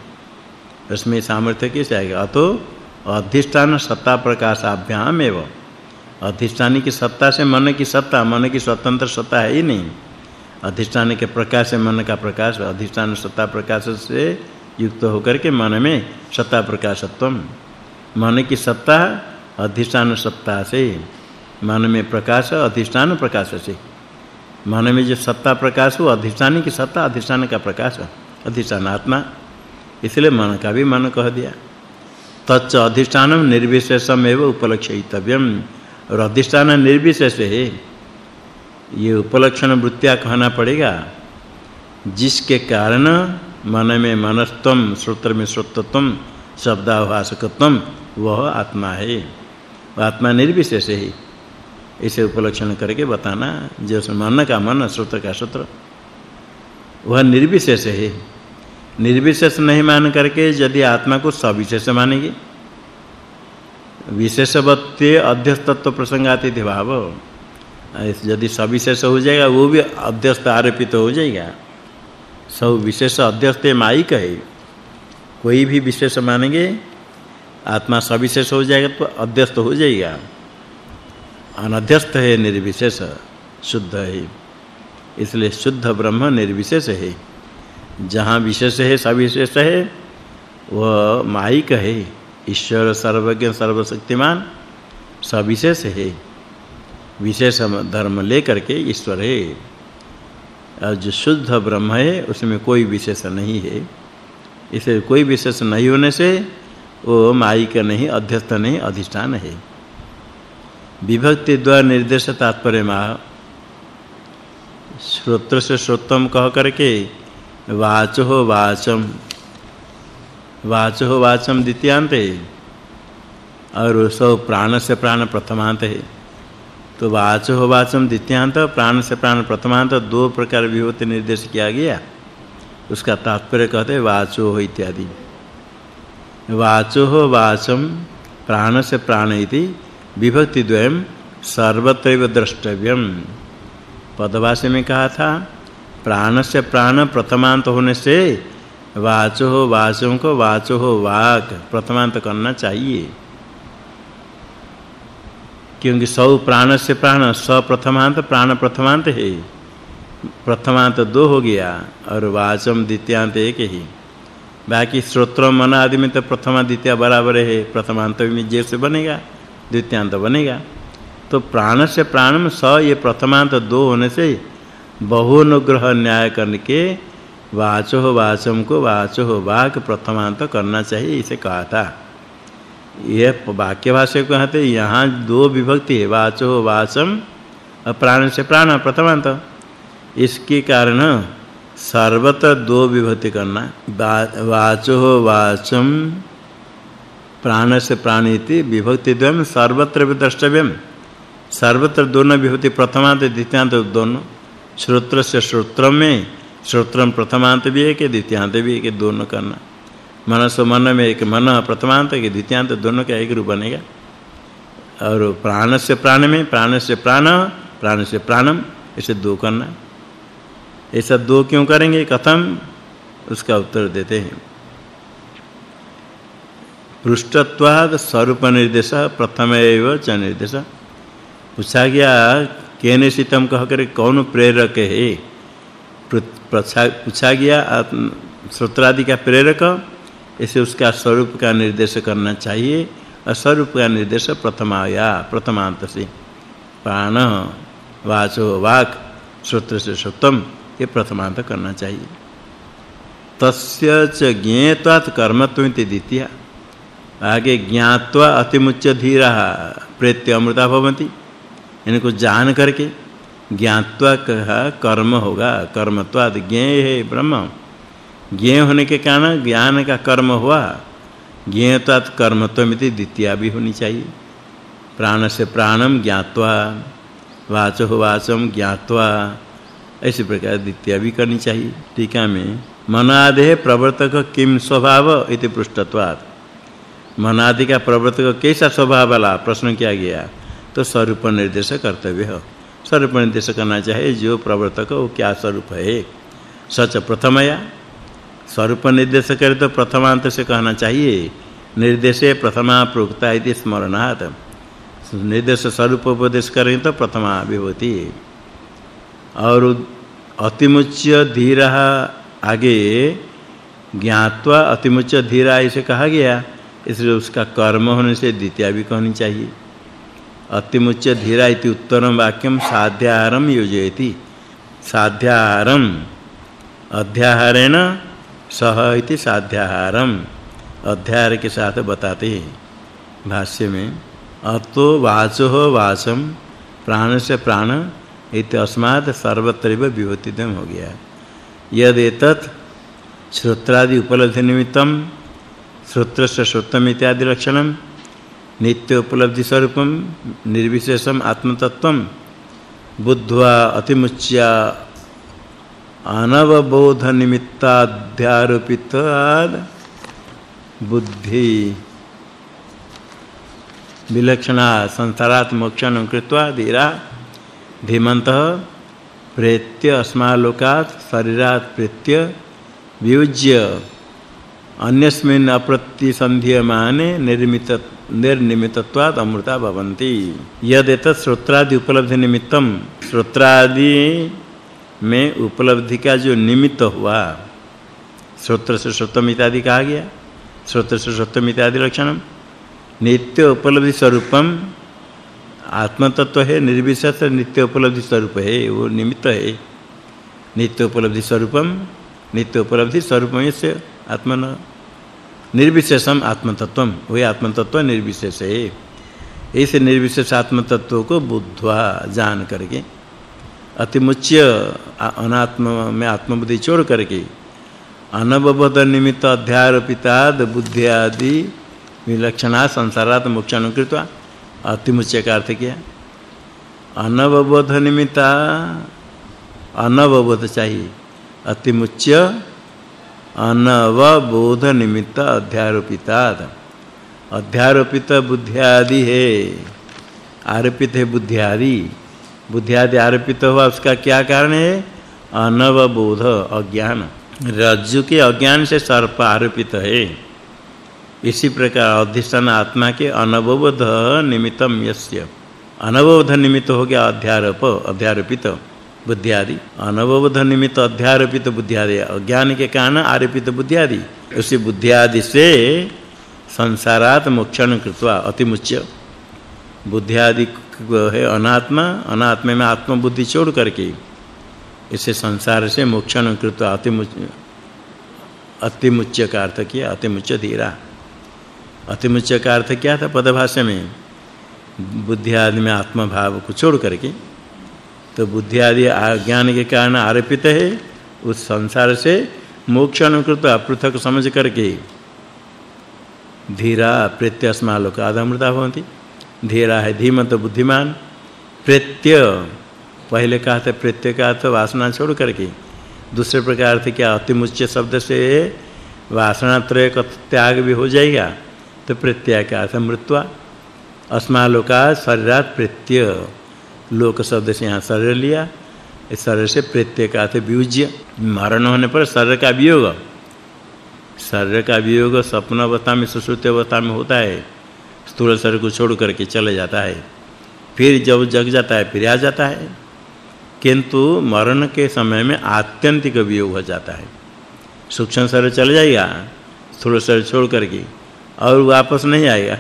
उसमें सामर्थ्य कैसे आएगा अतो अधिष्ठान सत्ता प्रकाशाभ्याम एवं। अधिष्ठानी की सत्ता से मन की सत्ता, मन की स्वतंत्र सत्ता है ही नहीं। अधिष्ठान के प्रकाश से मन का प्रकाश, अधिष्ठान सत्ता प्रकाश से युक्त होकर के मन में सत्ता प्रकाशत्व मन की सत्ता अधिष्ठान सत्ता से। मन में प्रकाश अधिष्ठान प्रकाश से मन में जो सत्ता प्रकाश हो अधिष्ठान की सत्ता, अधिष्ठान का प्रकाश अधिष्ठान आत्मा। इसलिए मन का भी मन कह दिया। तच्च अधिष्ठानम निर्विशेषम एवं उपलक्षितव्यम और अधिष्ठान निर्विशेष है, ये उपलक्षण वृत्तिया कहना पड़ेगा। जिसके कारण मन में मनस्तम, श्रोत्र में श्रोतत्वम शब्दाभासकत्वम वह आत्मा है। आत्मा निर्विशेष है। इसे उपलक्षण करके बताना जो मन का मन श्रोत्र का श्रोत्र वह निर्विशेष है। निर्विशेष नहीं मान करके यदि आत्मा को सविशेष मानेंगे। विशेषवत्ते अध्यस्तत्व प्रसंगाति भाव यदि सविशेष हो जाएगा, वो भी अध्यस्त आरोपित हो जाएगा। सब विशेष अध्यस्त माइक है। कोई भी विशेष मानेंगे, आत्मा सविशेष हो जाएगा तो अध्यस्त हो जाएगा। अनध्यस्त है, निर्विशेष, शुद्ध है। इसलिए शुद्ध ब्रह्म निर्विशेष है। जहाँ विशेष है, सविशेष है, वह माइक है। ईश्वर सर्वज्ञ, सर्वशक्तिमान, सविशेष है। विशेष धर्म लेकर के ईश्वर है। और जो शुद्ध ब्रह्म है, उसमें कोई विशेष नहीं है। इसे कोई विशेष नहीं होने से वो माई का नहीं अध्यस्त नहीं, अधिष्ठान है। विभक्ति द्वारा निर्देश तात्पर्य मा। श्रोत्र से श्रोतम कह करके वाचो वाचम। वाचो वाचम द्वितीयांत। है और सब प्राण से प्राण प्रथमांत। है तो वाचो वाचम द्वितीयांत, प्राण से प्राण प्रथमांत, दो प्रकार विभक्ति निर्देश किया गया। उसका तात्पर्य कहते वाचो इत्यादि। वाचो वाचम, प्राण से प्राण इति। विभक्ति द्वयम सर्वत्र द्रष्टव्यम। पदवास्य में कहा था प्राण से प्राण प्रथमांत होने से वाचो हो वाचों को वाचो हो वाक प्रथमांत करना चाहिए। क्योंकि सौ प्राण से प्राण, स प्रथमांत प्राण प्रथमांत है। प्रथमांत दो हो गया और वाचम द्वितीयांत एक ही। बाकी श्रोत्र मन आदि में तो प्रथमा द्वितीय बराबर है, प्रथमांत में जैसे बनेगा। द्वितीयांत बनेगा। तो प्राण से प्राण में स ये प्रथमांत दो होने से बहुनुग्रह न्याय करके वाचो वाचम को वाचो वाक प्रथमांत करना चाहिए, इसे कहा था। ये वाक्य भाष्य को कहते यहाँ दो विभक्ति है, वाचो वाचम और प्राण से प्राण, प्रथमांत। इसके कारण सर्वत्र दो विभक्ति करना वाचो वाचम प्राण से प्राणीति विभक्ति द्वयम सर्वत्र विद्रष्टव्यम सर्वत्र दोनों विभक्ति प्रथमांत द्वितीयांत दोनों। श्रोत्र से श्रोत्र में श्रोत्रम प्रथमांत भी है कि द्वितीयांत भी है दोनों करना। मनस मन में एक, मन प्रथमांत के द्वितीयांत दोनों का एक रूप बनेगा। और प्राण से प्राण में प्राण से प्राण प्राण से प्राणम ऐसे दो करना। ऐसा दो क्यों करेंगे? कथम, उसका उत्तर देते हैं। पृष्ठत्वाद स्वरूप निर्देश प्रथम एव च निर्देश। पूछा गया केने सितम कह कर कौन प्रेरक है? पूछा गया श्रोत्रादि का प्रेरक इसे उसका स्वरूप का निर्देश करना चाहिए। और स्वरूप का निर्देश प्रथम आया प्रथमांत से प्राण वाचो, वाक श्रोत्र से श्रोतम ये प्रथमांत करना चाहिए। तस्य च ज्ञेत्वात् कर्मत्वमिति द्वितीय। आगे ज्ञात्वा अतिमुच्य धीरा, प्रेत्य अमृता भवन्ति। इनको जान करके ज्ञात्वा कहा, कर्म होगा, कर्मत्वाद ज्ञेय है ब्रह्म। ज्ञेय होने के कारण ज्ञान का कर्म हुआ। ज्ञेयत्वात् कर्मत्वमिति द्वितीय भी होनी चाहिए। प्राण से प्राणम ज्ञात्वा, वाचो वाचम ज्ञात्वा, ऐसी प्रकार द्वितीय भी करनी चाहिए। टीका में मनादे प्रवर्तक किम स्वभाव इति पृष्ठत्वात्। मनादि का प्रवर्तक कैसा स्वभाव वाला? प्रश्न किया गया। तो स्वरूप निर्देश कर्तव्य है। स्वरूप निर्देश करना चाहिए जो प्रवर्तक वो क्या स्वरूप है? सच प्रथमया। स्वरूप निर्देश करे तो प्रथमांत से कहना चाहिए, निर्देशे प्रथमा प्रोक्ता इति स्मरणात्। निर्देश स्वरूप उपदेश करें तो प्रथमा विभूति। और अतिमुच्य धीर आगे ज्ञात्वा अतिमुच्य धीरा इसे कहा गया। इसलिए उसका कर्म होने से द्वितीय भी कहनी चाहिए। अतिमुच्य धीरा इति उत्तरम वाक्यम साध्याहारम योजयति। साध्याहारम अध्याहारेण सह इति साध्याहारम। अध्याहार के साथ बताते हैं भाष्य में, अतो वाचो वाचम प्राण से प्राण इत अस्मात् सर्वत्र विभूतिदम हो गया। यद एतत् श्रोत्रादि उपलब्धि निमित्तम श्रोत्र से श्रोत्रम इत्यादि लक्षणम नित्य उपलब्धि स्वरूपम निर्विशेषम आत्मतत्वम बुद्ध्वा अतिमुच्या अनवबोध निमित्ताध्यारोपिताद बुद्धि विलक्षणा संसारात् मोक्षण कृत्वा धीरा धीमंत प्रेत्य, अस्मालोकात्, शरीरात् प्रेत्य, वियुज्य अन्यस्मिन् अप्रतिसंध्यमाने निर्मित निर्निमितत्वात् अमृता भवन्ति। यद एतत् श्रोत्रादि उपलब्धि निमित्तम श्रोत्रादि में उपलब्धि का जो निमित्त हुआ, श्रोत्र से श्रोतम इत्यादि कहा गया, श्रोत्र से श्रोतम इत्यादि लक्षणम, नित्य उपलब्धि स्वरूपम आत्म तत्व है, निर्विशेष नित्य उपलब्धि स्वरूप है, वो निमित्त है। नित्य उपलब्धि स्वरूपम, नित्य उपलब्धि स्वरूपम से आत्मन निर्विशेषम आत्म तत्वम वही आत्म तत्व निर्विशेष है। निर्विशेष आत्म तत्व को बुद्धवा जान करके, अतिमुच्य अनात्म में आत्मबुद्धि छोड़ करके, अनवबोध निमित्त अध्यारोपिताद बुद्धि आदि विलक्षणा संसारात मोक्षण कृत्वा अतिमुच्य का अर्थ क्या। अनवबोध निमित्ता, अनवबोध चाहिए। अतिमुच्य अनवबोध निमित्त अध्यारोपिताद अध्यारोपित बुद्धि आदि है। आरोपित है बुद्धि आदि बुद्धि आदि आरोपित हुआ, उसका क्या कारण है? अनवबोध, अज्ञान। रज्जु के अज्ञान से सर्प आरोपित है। इसी प्रकार अधिष्ठान आत्मा के अनवबोध निमित्तम यस्य। अनवबोध निमित्त हो गया अध्यारोप, अध्यारोपित। बुद्धि आदि। अनवबोध निमित्त अध्यारोपित बुद्धि आदि। अज्ञान के कारण आरोपित बुद्धि आदि। उसी बुद्धि आदि से संसारात मोक्षण कृत्वा अतिमुच्य बुद्धि आदि है अनात्मा। अनात्मा में आत्म बुद्धि छोड़ करके इसे संसार से मोक्षण कृत्वा अतिमुच्य अतिमुच्य का अर्थ किया। अतिमुच्य धीरा। अतिमुच्य का अर्थ क्या था? पदभाष्य में बुद्धि आदि में आत्मा भाव को छोड़ करके तो बुद्धि आदि ज्ञान के कारण आरोपित है। उस संसार से मोक्ष अनुकृत पृथक समझ करके धीरा प्रत्यस्मालोक आदमृता भवन्ति धीरा है धीमंत बुद्धिमान। प्रत्य, पहले कहा था प्रत्यय का अर्थ वासना छोड़ करके। दूसरे प्रकार से क्या अतिमुच्य शब्द से वासना त्रय का त्याग भी हो जाएगा तो प्रत्यय का अर्थ मृत्वा। अस्मालोका शरीरात प्रत्यय लोक शब्द से यहाँ शरीर लिया। इस शरीर से प्रत्यय का अर्थ वियुज्य मरण होने पर शरीर का वियोग। शरीर का वियोग स्वप्न अवस्था में सुषुप्ति अवस्था में होता है। स्थूल शरीर को छोड़ करके चले जाता है। फिर जब जग जाता है, फिर आ जाता है। किंतु मरण के समय में आत्यंतिक वियोग हो जाता है। सूक्ष्म शरीर चले जाएगा, स्थूल शरीर छोड़ करके और वापस नहीं आएगा।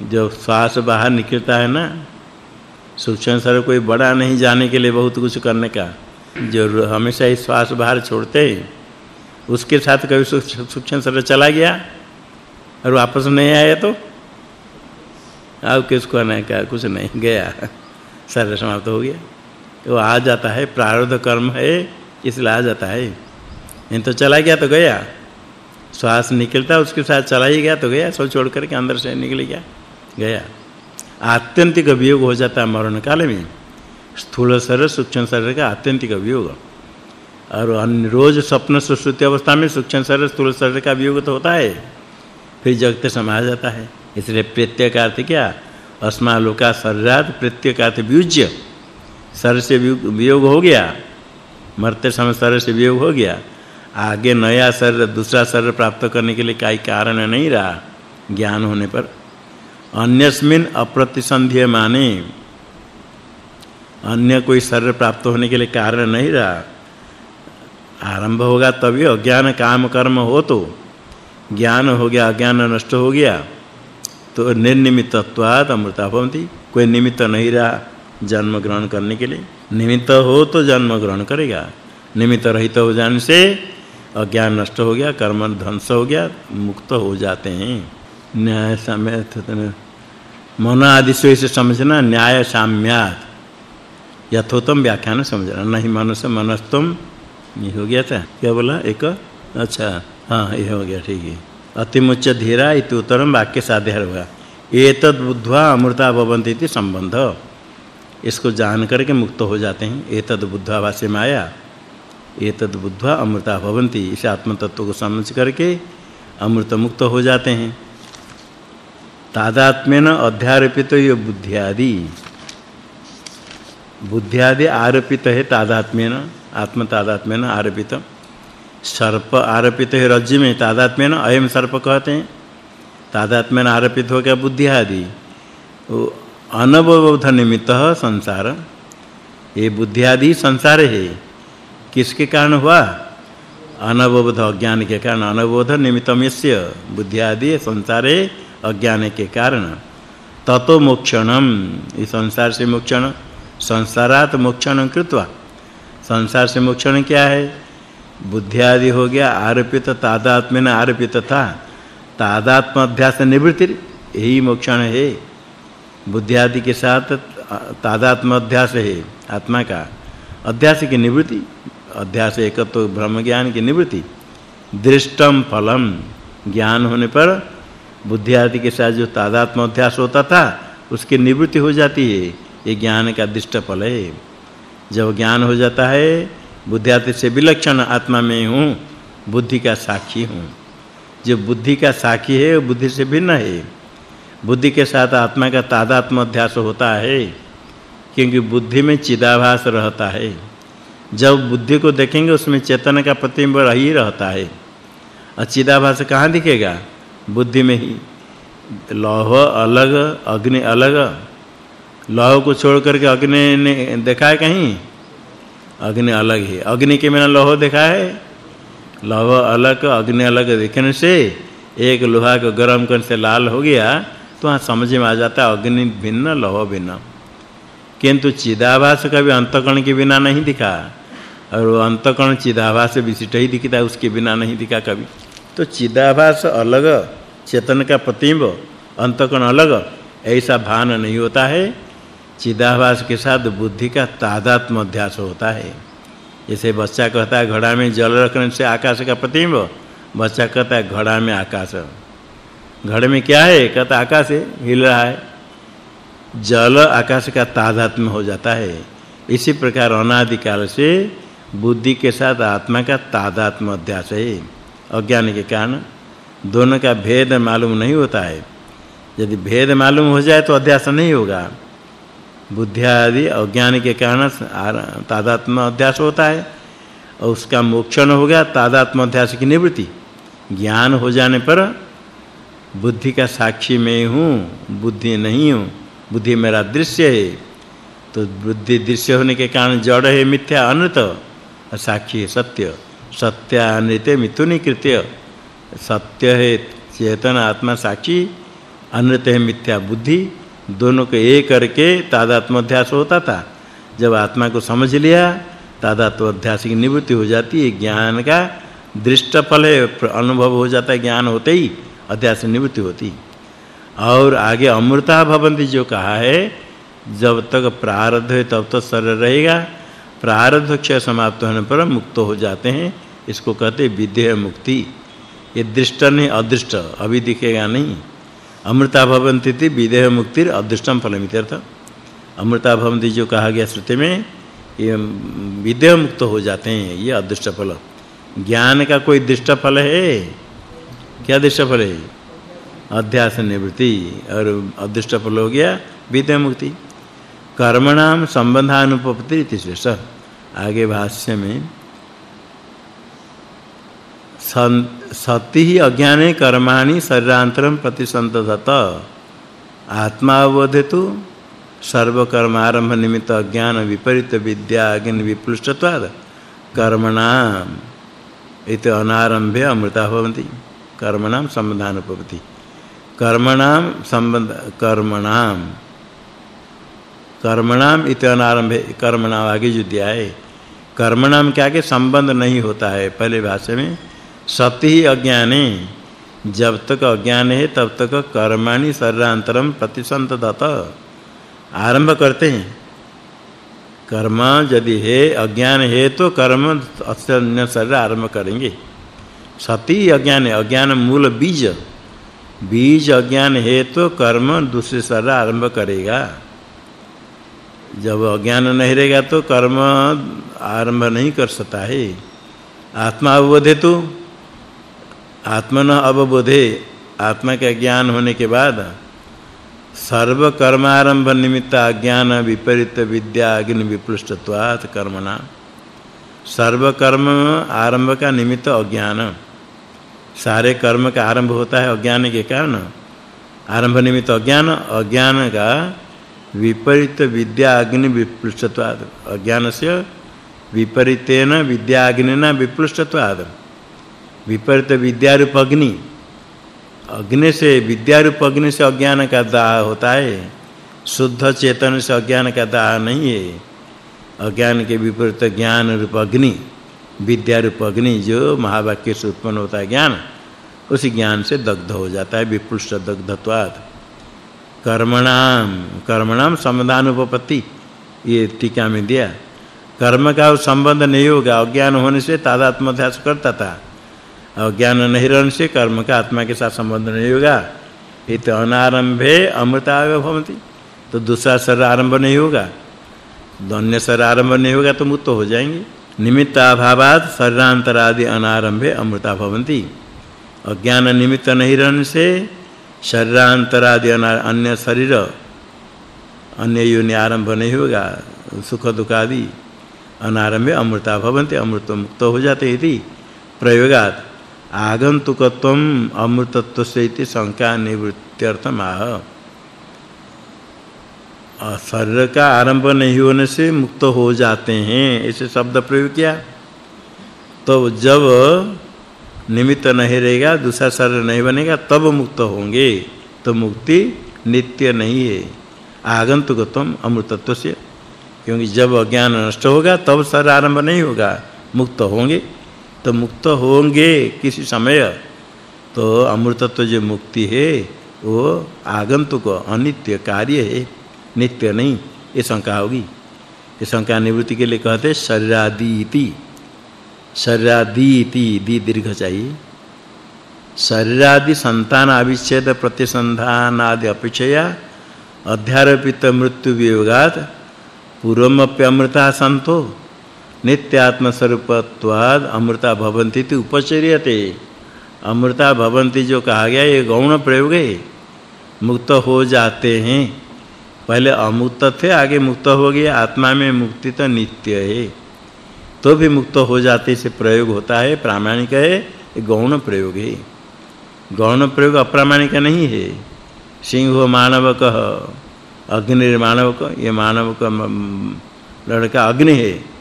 जब श्वास बाहर निकलता है ना सूक्ष्म शरीर कोई बड़ा नहीं जाने के लिए बहुत कुछ करने का। जो हमेशा ही श्वास बाहर छोड़ते हैं, उसके साथ कभी सूक्ष्म शरीर चला गया और वापस नहीं आया तो? अब किसको नहीं का कुछ नहीं, गया। शरीर समाप्त हो गया। वो आ जाता है, प्रारब्ध कर्म है, इसलिए आ जाता है। नहीं तो चला गया तो गया। श्वास निकलता, उसके साथ चला ही गया तो गया, सब छोड़ करके अंदर से निकल गया। गया। आत्यंतिक वियोग हो जाता मरण काल में। स्थूल शरीर, सूक्ष्म शरीर का आत्यंतिक वियोग। और रोज स्वप्न सुश्रुति अवस्था में सूक्ष्म शरीर, स्थूल शरीर का वियोग तो होता है। फिर जगत समा जाता है। इसलिए प्रत्यय का अर्थ क्या? अस्मालोका शरीरात प्रत्यय अर्थ वियुज्य। शरीर से वियोग हो गया। मरते समय शरीर से वियोग हो गया। आगे नया शरीर, दूसरा शरीर प्राप्त करने के लिए कोई कारण नहीं रहा। ज्ञान होने पर अन्यस्मिन अप्रतिसंध्य माने। अन्य कोई शरीर प्राप्त होने के लिए कारण नहीं रहा। आरंभ होगा तभी अज्ञान काम कर्म हो तो। ज्ञान हो गया, अज्ञान नष्ट हो गया तो निर्निमित्तत्वात् अमृता भवन्ति। कोई निमित्त नहीं रहा जन्म ग्रहण करने के लिए। निमित्त हो तो जन्म ग्रहण करेगा। निमित्त रहित हो जाने से अज्ञान नष्ट हो गया, कर्म ध्वंस हो गया, मुक्त हो जाते हैं। न्याय समय मन आदि से इसे समझना, न्याय साम्यात यथोतम व्याख्यान समझना। नहीं मन से मनस्तम, ये हो गया था। क्या बोला? एक अच्छा हाँ ये हो गया, ठीक है। अतिमुच्च धीरा इति उत्तरम वाक्य साध्य होगा एतद बुद्ध्वा अमृता भवन्ति इति संबंध। इसको जान करके मुक्त हो जाते हैं। एतद बुद्ध्वा वास्य माया एतद बुद्ध्वा अमृता भवन्ति। इस आत्म तत्व को समझ करके अमृत मुक्त हो जाते हैं। तादात्म्यन अध्यारोपित यो बुद्धि आदि बुद्धि आदि आरोपित है तादात्म्यन आत्म तादात्म्यन आरोपित। सर्प आरोपित है रज्जु में, तादात्म्यन अयम सर्प कहते हैं। तादात्म्यन आरोपित हो गया बुद्धि आदि वो अनवबोध निमित्त संसार। ये बुद्धि आदि संसार है। किसके कारण हुआ? अनवबोध, अज्ञान के कारण अनवबोध निमित्तम यस्य। बुद्धि आदि संसारे अज्ञान के कारण। ततो मोक्षणम, इस संसार से मोक्षण, संसारात मोक्षण कृत्वा। संसार से मोक्षण क्या है? बुद्धि आदि हो गया, आरोपित तादात्म्य ने आरोपित था। तादात्म अध्यास निवृत्ति, यही मोक्षण है। बुद्धि आदि के साथ तादात्म अध्यास है, आत्मा का। अध्यास की निवृत्ति, अध्यास एकत्व ब्रह्म ज्ञान की निवृत्ति। दृष्टम फलम, ज्ञान होने पर बुद्धि आदि के साथ जो तादात्म अध्यास होता था, उसकी निवृत्ति हो जाती है। ये ज्ञान का दृष्ट फल है। जब ज्ञान हो जाता है बुद्धि आदि से विलक्षण आत्मा में हूँ, बुद्धि का साक्षी हूँ। जो बुद्धि का साक्षी है, वो बुद्धि से भिन्न है। बुद्धि के साथ आत्मा का तादात्म अध्यास होता है, क्योंकि बुद्धि में चिदाभास रहता है। जब बुद्धि को देखेंगे, उसमें चेतन का प्रतिबिंब ही रहता है। और चिदाभास कहाँ दिखेगा? बुद्धि में ही। लौह अलग, अग्नि अलग। लौह को छोड़ करके अग्नि ने देखा है कहीं? अग्नि अलग है। अग्नि के बिना लौह देखा है लौह अलग, अग्नि अलग देखने से एक लोहा को गर्म करने से लाल हो गया तो वहाँ समझ में आ जाता है अग्नि भिन्न, लौह भिन्न। किंतु चिदाभास का भी अंतकण के बिना नहीं दिखा। और अंतकण चिदाभास विशिष्ट ही दिखता है, उसके बिना नहीं दिखा कभी। तो चिदाभास अलग, चेतन का प्रतिबिंब अंतकण अलग, ऐसा भान नहीं होता है। चिदाभास के साथ बुद्धि का तादात्म अध्यास होता है। जैसे बच्चा कहता है, घड़ा में जल रखने से आकाश का प्रतिबिंब बच्चा कहता है, घड़ा में आकाश। घड़े में क्या है? कहता आकाश है, हिल रहा है। जल आकाश का तादात्म्य हो जाता है। इसी प्रकार अनादि काल से बुद्धि के साथ आत्मा का तादात्म्य अध्यास है। अज्ञान के कारण दोनों का भेद मालूम नहीं होता है। यदि भेद मालूम हो जाए तो अध्यास नहीं होगा। बुद्धि आदि अज्ञान के कारण तादात्म अध्यास होता है और उसका मोक्षण हो गया तादात्म अध्यास की निवृत्ति। ज्ञान हो जाने पर बुद्धि का साक्षी मैं हूँ, बुद्धि नहीं हूँ, बुद्धि मेरा दृश्य है। तो बुद्धि दृश्य होने के कारण जड़ है मिथ्या, अनृत साक्षी है सत्य। सत्यानृते मिथुनी कृत्य। सत्य है, चेतन, आत्मा, साक्षी अन्यत है, मिथ्या, बुद्धि। दोनों को एक करके तादात्म अध्यास होता था। जब आत्मा को समझ लिया तादात्म अध्यास की निवृत्ति हो जाती है ज्ञान का दृष्ट फल है, अनुभव हो जाता है, ज्ञान होते ही अध्यास निवृत्ति होती। और आगे अमृता भवंती जो कहा है, जब तक प्रारब्ध है, तब तक तो शरीर रहेगा। प्रारब्ध क्षय समाप्त होने पर मुक्त हो जाते हैं। इसको कहते विदेह मुक्ति। ये दृष्ट नहीं, अदृष्ट। अभी दिखेगा नहीं। अमृता भवन्ति इति विदेह मुक्तिर अदृष्टम फलमित्यर्थ अमृता भवन्ति जो कहा गया श्रुति में, ये विदेह मुक्त हो जाते हैं, ये अदृष्ट फल। ज्ञान का कोई दृष्ट फल है? क्या दृष्ट फल है? अध्यास निवृत्ति, और अदृष्ट फल हो गया, विदेह मुक्ति। कर्मणाम संबंधानुपपत्ति इति श्रेष्ठ। आगे भाष्य में सति ही अज्ञाने कर्माणि शरीरांतरम प्रतिसंतत आत्मा सर्व कर्म आरंभ निमित्त अज्ञान, विपरीत विद्या, अग्नि विपृष्टत्वाद कर्मणाम, इत अनारंभे अमृता भवन्ति। कर्मणाम संबंधानुपपति कर्मणाम संबंध कर्मणाम। कर्मणाम इत अनारंभे कर्मणाम आगे जो दिया है कर्मणाम क्या के संबंध नहीं होता है, पहले भाषा में। सति ही अज्ञाने। जब तक अज्ञान है, तब तक कर्माणि शरीरांतरम प्रतिसंतत आरंभ करते हैं। कर्म यदि है, अज्ञान है तो कर्म अन्य शरीर आरंभ करेंगे। सती अज्ञान अज्ञान मूल बीज। बीज अज्ञान है तो कर्म दूसरे शरीर आरंभ करेगा। जब अज्ञान नहीं रहेगा तो कर्म आरंभ नहीं कर सकता है। आत्मा अवबोधे तो आत्मन अवबोधे, आत्मा का ज्ञान होने के बाद सर्व कर्मारंभ निमित्त अज्ञान, विपरीत विद्या, अग्नि विपृष्टत्वात् कर्मणा। सर्व कर्म आरंभ का निमित्त अज्ञान। सारे कर्म का आरंभ होता है अज्ञान के कारण। आरंभ निमित्त अज्ञान अज्ञान का विपरीत विद्या, अग्नि विपृष्टत्वाद अज्ञान से विपरीतेन विद्या, अग्निना विपृष्टत्वाद विपरीत विद्या रूप अग्नि अग्नि से विद्या रूप अग्नि से अज्ञान का दाह होता है। शुद्ध चेतन से अज्ञान का दाह नहीं है। अज्ञान के विपरीत ज्ञान रूप अग्नि विद्या रूप अग्नि जो महावाक्य से उत्पन्न होता है ज्ञान, उसी ज्ञान से दग्ध हो जाता है विपुष्ट दग्धत्वात्। कर्मणाम कर्मणाम समानुपपत्ति ये टीका में दिया। कर्म का संबंध नहीं होगा अज्ञान होने से तादात्म अध्यास करता था। अज्ञान नहीं रहने से कर्म का आत्मा के साथ संबंध नहीं होगा। इत अनारंभे अमृताय भवति। तो दूसरा सर आरंभ नहीं होगा। अन्य सर आरंभ नहीं होगा तो मुक्त हो जाएँगे। निमित्त अभावात शरीरांतर आदि अनारंभे अमृता भवन्ति अज्ञान निमित्त नहीं रहने से शरीरांतर आदि अन्य शरीर, अन्य योनि आरंभ नहीं होगा। सुख दुख आदि अनारंभे अमृता भवन्ति अमृत मुक्त हो जाते इति प्रयोगात। आगंतुकत्वम अमृतत्व से इति शंका निवृत्त्यर्थम आह शरीर का आरंभ नहीं होने से मुक्त हो जाते हैं ऐसे शब्द प्रयोग किया। तो जब निमित्त नहीं रहेगा, दूसरा शरीर नहीं बनेगा, तब मुक्त होंगे। तो मुक्ति नित्य नहीं है। आगंतुकत्वम अमृतत्व से क्योंकि जब अज्ञान नष्ट होगा, तब शरीर आरंभ नहीं होगा, मुक्त होंगे। तो मुक्त होंगे किसी समय तो अमृतत्व जो मुक्ति है, वो आगंतुक अनित्य कार्य है, नित्य नहीं, ये शंका होगी। ये शंका निवृत्ति के लिए कहते शरीरादि इति शरीरादि इति दी दीर्घ चाहिए। शरीरादि संतान अविच्छेद, प्रतिसंधान आदि अपेक्षया अध्यारोपित मृत्यु वियोगात पूर्वमप्यमृता संतो। नित्यात्म स्वरूपत्वाद अमृता भवन्ति इति उपचर्यते। अमृता भवन्ति जो कहा गया, ये गौण प्रयोग है। मुक्त हो जाते हैं। पहले अमुक्त थे, आगे मुक्त हो गए। आत्मा में मुक्ति तो नित्य है। तो भी मुक्त हो जाते से प्रयोग होता है, प्रामाणिक है गौण प्रयोग है। गौण प्रयोग अप्रामाणिक नहीं है। सिंह मानव कह अग्नि मानव का ये मानव का लड़का अग्नि है।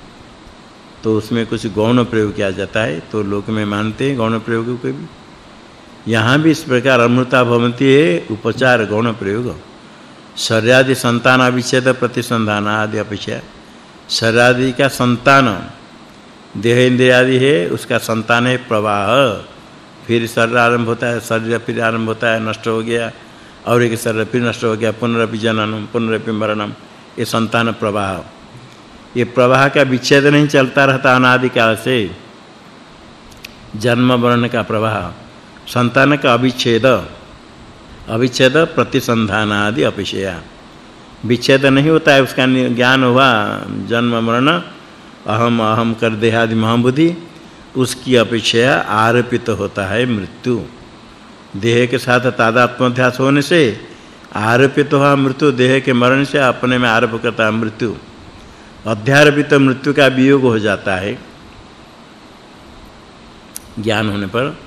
तो उसमें कुछ गौण प्रयोग किया जाता है तो लोक में मानते हैं गौण प्रयोग को भी। यहाँ भी इस प्रकार अमृता भवंती है, उपचार गौण प्रयोग। शरीरादि संतान अविच्छेद प्रतिसंधान आदि अपेक्षा। शरीरादि का संतान, देह इंद्रिय आदि है, उसका संतान है प्रवाह। फिर शरीर आरंभ होता है, शरीर फिर आरंभ होता है, नष्ट हो गया। और एक शरीर फिर नष्ट हो गया, पुनरपि जननम पुनरपि मरणम ये संतान प्रवाह। ये प्रवाह का विच्छेद नहीं चलता रहता अनादि काल से। जन्म वर्ण का प्रवाह, संतान का अविच्छेद। अविच्छेद प्रतिसंधान आदि अपेक्षा विच्छेद नहीं होता है, उसका ज्ञान हुआ, जन्म मरण, अहम अहम कर देहादि महाबुद्धि, उसकी अपेक्षा आरोपित होता है मृत्यु। देह के साथ तादात्म्यध्यास होने से आरोपित हुआ मृत्यु, देह के मरण से अपने में आरोप करता है मृत्यु। अध्यारोपित मृत्यु का वियोग हो जाता है। ज्ञान होने पर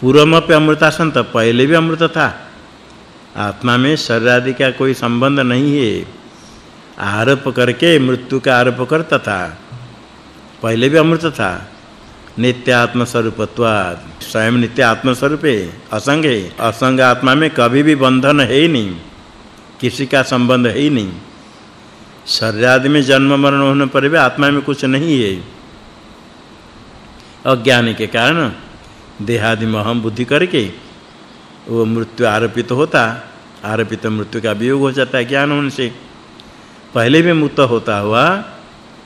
पूर्वमपि अमृता संत पहले भी अमृत था। आत्मा में शरीर आदि का कोई संबंध नहीं है। आरोप करके मृत्यु का आरोप करता था। पहले भी अमृत था। नित्य आत्म स्वरूपत्वाद स्वयं नित्य आत्म स्वरूप है असंग है। असंग आत्मा में कभी भी बंधन है ही नहीं। किसी का संबंध है ही नहीं। शरीर आदि में जन्म मरण होने पर भी आत्मा में कुछ नहीं है। अज्ञान के कारण देहादि में हम बुद्धि करके वो मृत्यु आरोपित होता, आरोपित मृत्यु का वियोग हो जाता है ज्ञान होने से। पहले भी मुक्त होता हुआ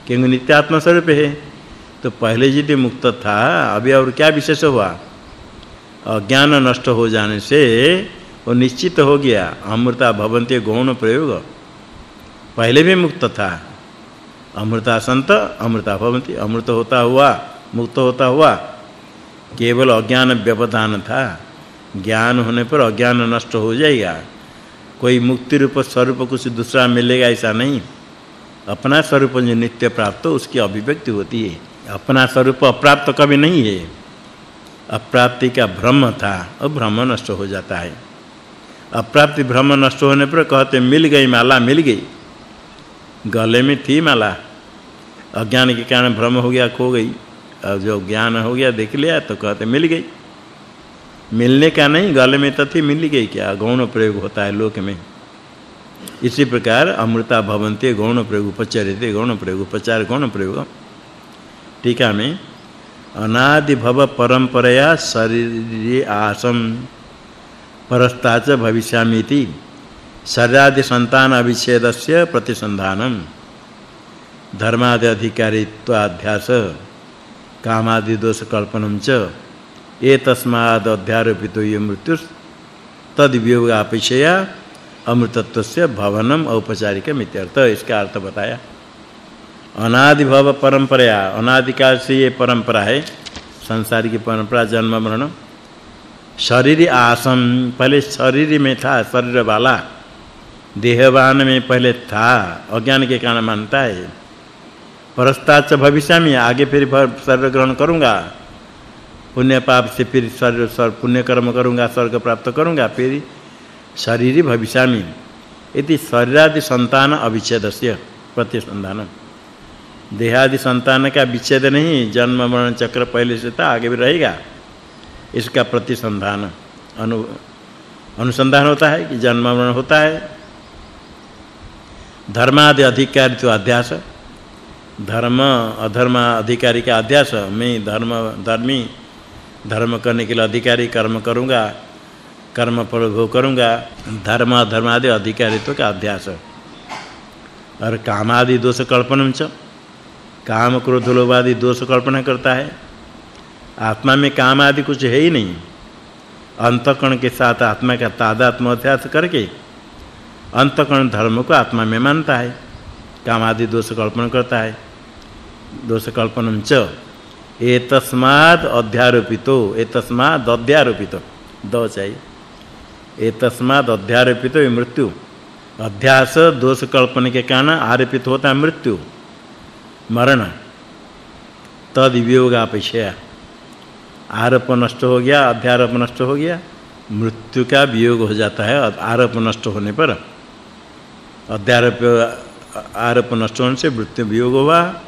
क्योंकि नित्य आत्म स्वरूप है। तो पहले यदि मुक्त था, अभी और क्या विशेष हुआ? अज्ञान नष्ट हो जाने से वो निश्चित हो गया। अमृता भवन्ति गौण प्रयोग। पहले भी मुक्त था। अमृता संत, अमृता भवन्ति अमृत होता हुआ, मुक्त होता हुआ, केवल अज्ञान व्यवधान था। ज्ञान होने पर अज्ञान नष्ट हो जाएगा। कोई मुक्ति रूप स्वरूप कुछ दूसरा मिलेगा ऐसा नहीं। अपना स्वरूप जो नित्य प्राप्त हो, उसकी अभिव्यक्ति होती है। अपना स्वरूप अप्राप्त कभी नहीं है। अप्राप्ति का भ्रम था, और भ्रम नष्ट हो जाता है। अप्राप्ति भ्रम नष्ट होने पर कहते, मिल गई, माला मिल गई। गले में थी माला। अज्ञान के कारण भ्रम हो गया, खो गई। और जो ज्ञान हो गया, देख लिया तो कहते मिल गई। मिलने का नहीं, गले में तो थी, मिल गई क्या? गौण प्रयोग होता है लोक में। इसी प्रकार अमृता भवन्ते गौण प्रयोग उपचरिते, गौण प्रयोग उपचार, गौण प्रयोग। टीका में, अनादि भव परंपरया शरीर आसम, परस्ताच भविष्यामिति। शरीरादि संतान अविच्छेदस्य प्रतिसंधानम। धर्मादि अधिकारित्वाध्यास कामादि दोष कल्पनम च। एतस्माद् अध्यारोपितो ये मृत्यु तद वियोग अपेक्षया अमृतत्वस्य भवनम औपचारिकम इत्यर्थ इसका अर्थ बताया। अनादि भव परंपरा अनादि काल से ये परंपरा है संसार की परंपरा जन्म मरण शरीर आसम पहले शरीर में था, शरीर वाला। देहवान में पहले था, अज्ञान के कारण मानता है। परस्ताच भविष्य आगे फिर शरीर ग्रहण करूँगा। पुण्य पाप से फिर शरीर स्वर पुण्य कर्म करूँगा, स्वर्ग प्राप्त करूँगा, फिर शरीर भविष्य में। इति शरीरादि संतान अविच्छेदस्य प्रतिसंधान देहादि संतान का विच्छेद नहीं, जन्म, मरण चक्र पहले से था, आगे भी रहेगा। इसका प्रतिसंधान अनु अनुसंधान होता है कि जन्म, मरण होता है। धर्मादि अधिकारी तो अध्यास धर्म, अधर्म अधिकारी का अध्यास मैं धर्म, धर्मी, धर्म करने के लिए अधिकारी, कर्म करूँगा, कर्म फल भोग करूँगा धर्म अधर्म आदि अधिकारित्व का अध्यास और काम आदि दोष कल्पनम च काम क्रोध लोभ आदि दोष कल्पना करता है। आत्मा में काम आदि कुछ है ही नहीं। अंतकण के साथ आत्मा का तादात्म अध्यास करके अंतकण धर्म को आत्मा में मानता है। काम आदि दोष कल्पना करता है। दोष कल्पनम च। एतस्माद् अध्यारोपितो। एतस्माद् अध्यारोपितो। द एतस्माद् अध्यारोपितो मृत्यु। अध्यास दोष कल्पना के कारण आरोपित होता है मृत्यु। मरण। तद वियोग अपेक्षा आरोप नष्ट हो गया, अध्यारोप नष्ट हो गया। मृत्यु का वियोग हो जाता है, आरोप नष्ट होने पर। अध्यारोप, आरोप नष्ट होने से मृत्यु वियोग हुआ।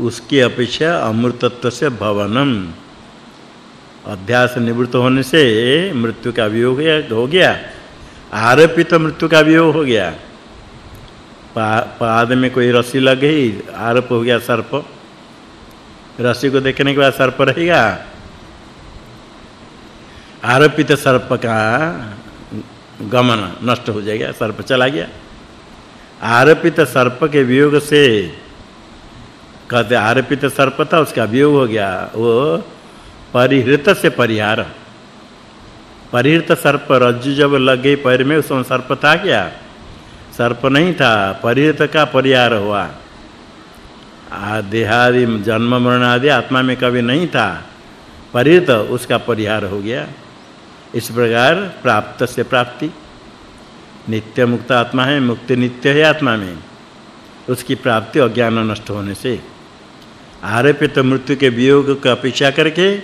उसकी अपेक्षा अमृतत्व से भवनम। अध्यास निवृत्त होने से मृत्यु का वियोग हो गया। आरोपित मृत्यु का वियोग हो गया। पाद में कोई रस्सी लग गई, आरोप हो गया सर्प। रस्सी को देखने के बाद सर्प रहेगा। आरोपित सर्प का गमन नष्ट हो जाएगा, सर्प चला गया। आरोपित सर्प के वियोग से, कहते आरोपित सर्प था, उसका वियोग हो गया, वो परिहृत से परिहार। परिहृत सर्प रज्जु जब लग गई पैर में उसमें सर्प था क्या? सर्प नहीं था, परिहृत का परिहार हुआ। आ देहादि जन्म मरण आदि आत्मा में कभी नहीं था, परिहृत उसका परिहार हो गया। इस प्रकार प्राप्त से प्राप्ति। नित्य मुक्त आत्मा है, मुक्ति नित्य है आत्मा में। उसकी प्राप्ति अज्ञान नष्ट होने से। आरोपित मृत्यु के वियोग का अपेक्षा करके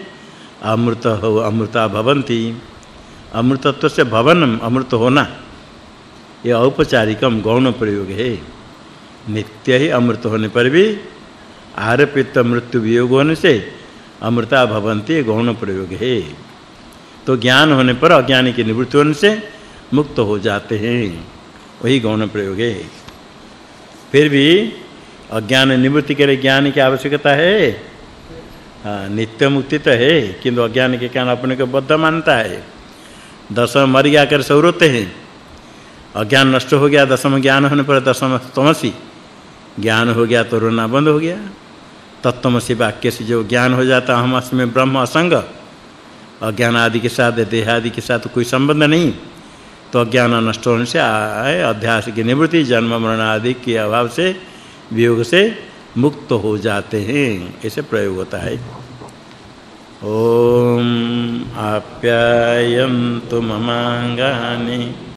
अमृत हो, अमृता भवंती। अमृतत्व से भवनम, अमृत होना। यह औपचारिकम गौण प्रयोग है। नित्य ही अमृत होने पर भी आरोपित मृत्यु वियोग होने से अमृता भवंती गौण प्रयोग है। तो ज्ञान होने पर, अज्ञानी की निवृत्ति होने से मुक्त हो जाते हैं। वही गौण प्रयोग। है फिर भी अज्ञान निवृत्ति के लिए ज्ञान की आवश्यकता है। हाँ नित्य मुक्ति तो है, किंतु अज्ञान के कारण अपने को बद्ध मानता है। दसम मर गया कर सौरते हैं। अज्ञान नष्ट हो गया, दसम ज्ञान होने पर दसम तमसी। ज्ञान हो गया तो रोना बंद हो गया। तत्वमसी वाक्य से जो ज्ञान हो जाता, हम अस्में ब्रह्म असंग। अज्ञान आदि के साथ देह आदि के साथ कोई संबंध नहीं। तो अज्ञान नष्ट होने से अध्यास की निवृत्ति, जन्म, मरण आदि के अभाव से, वियोग से मुक्त हो जाते हैं। ऐसे प्रयोग होता है। ओम आप्यायन्तु ममांगानि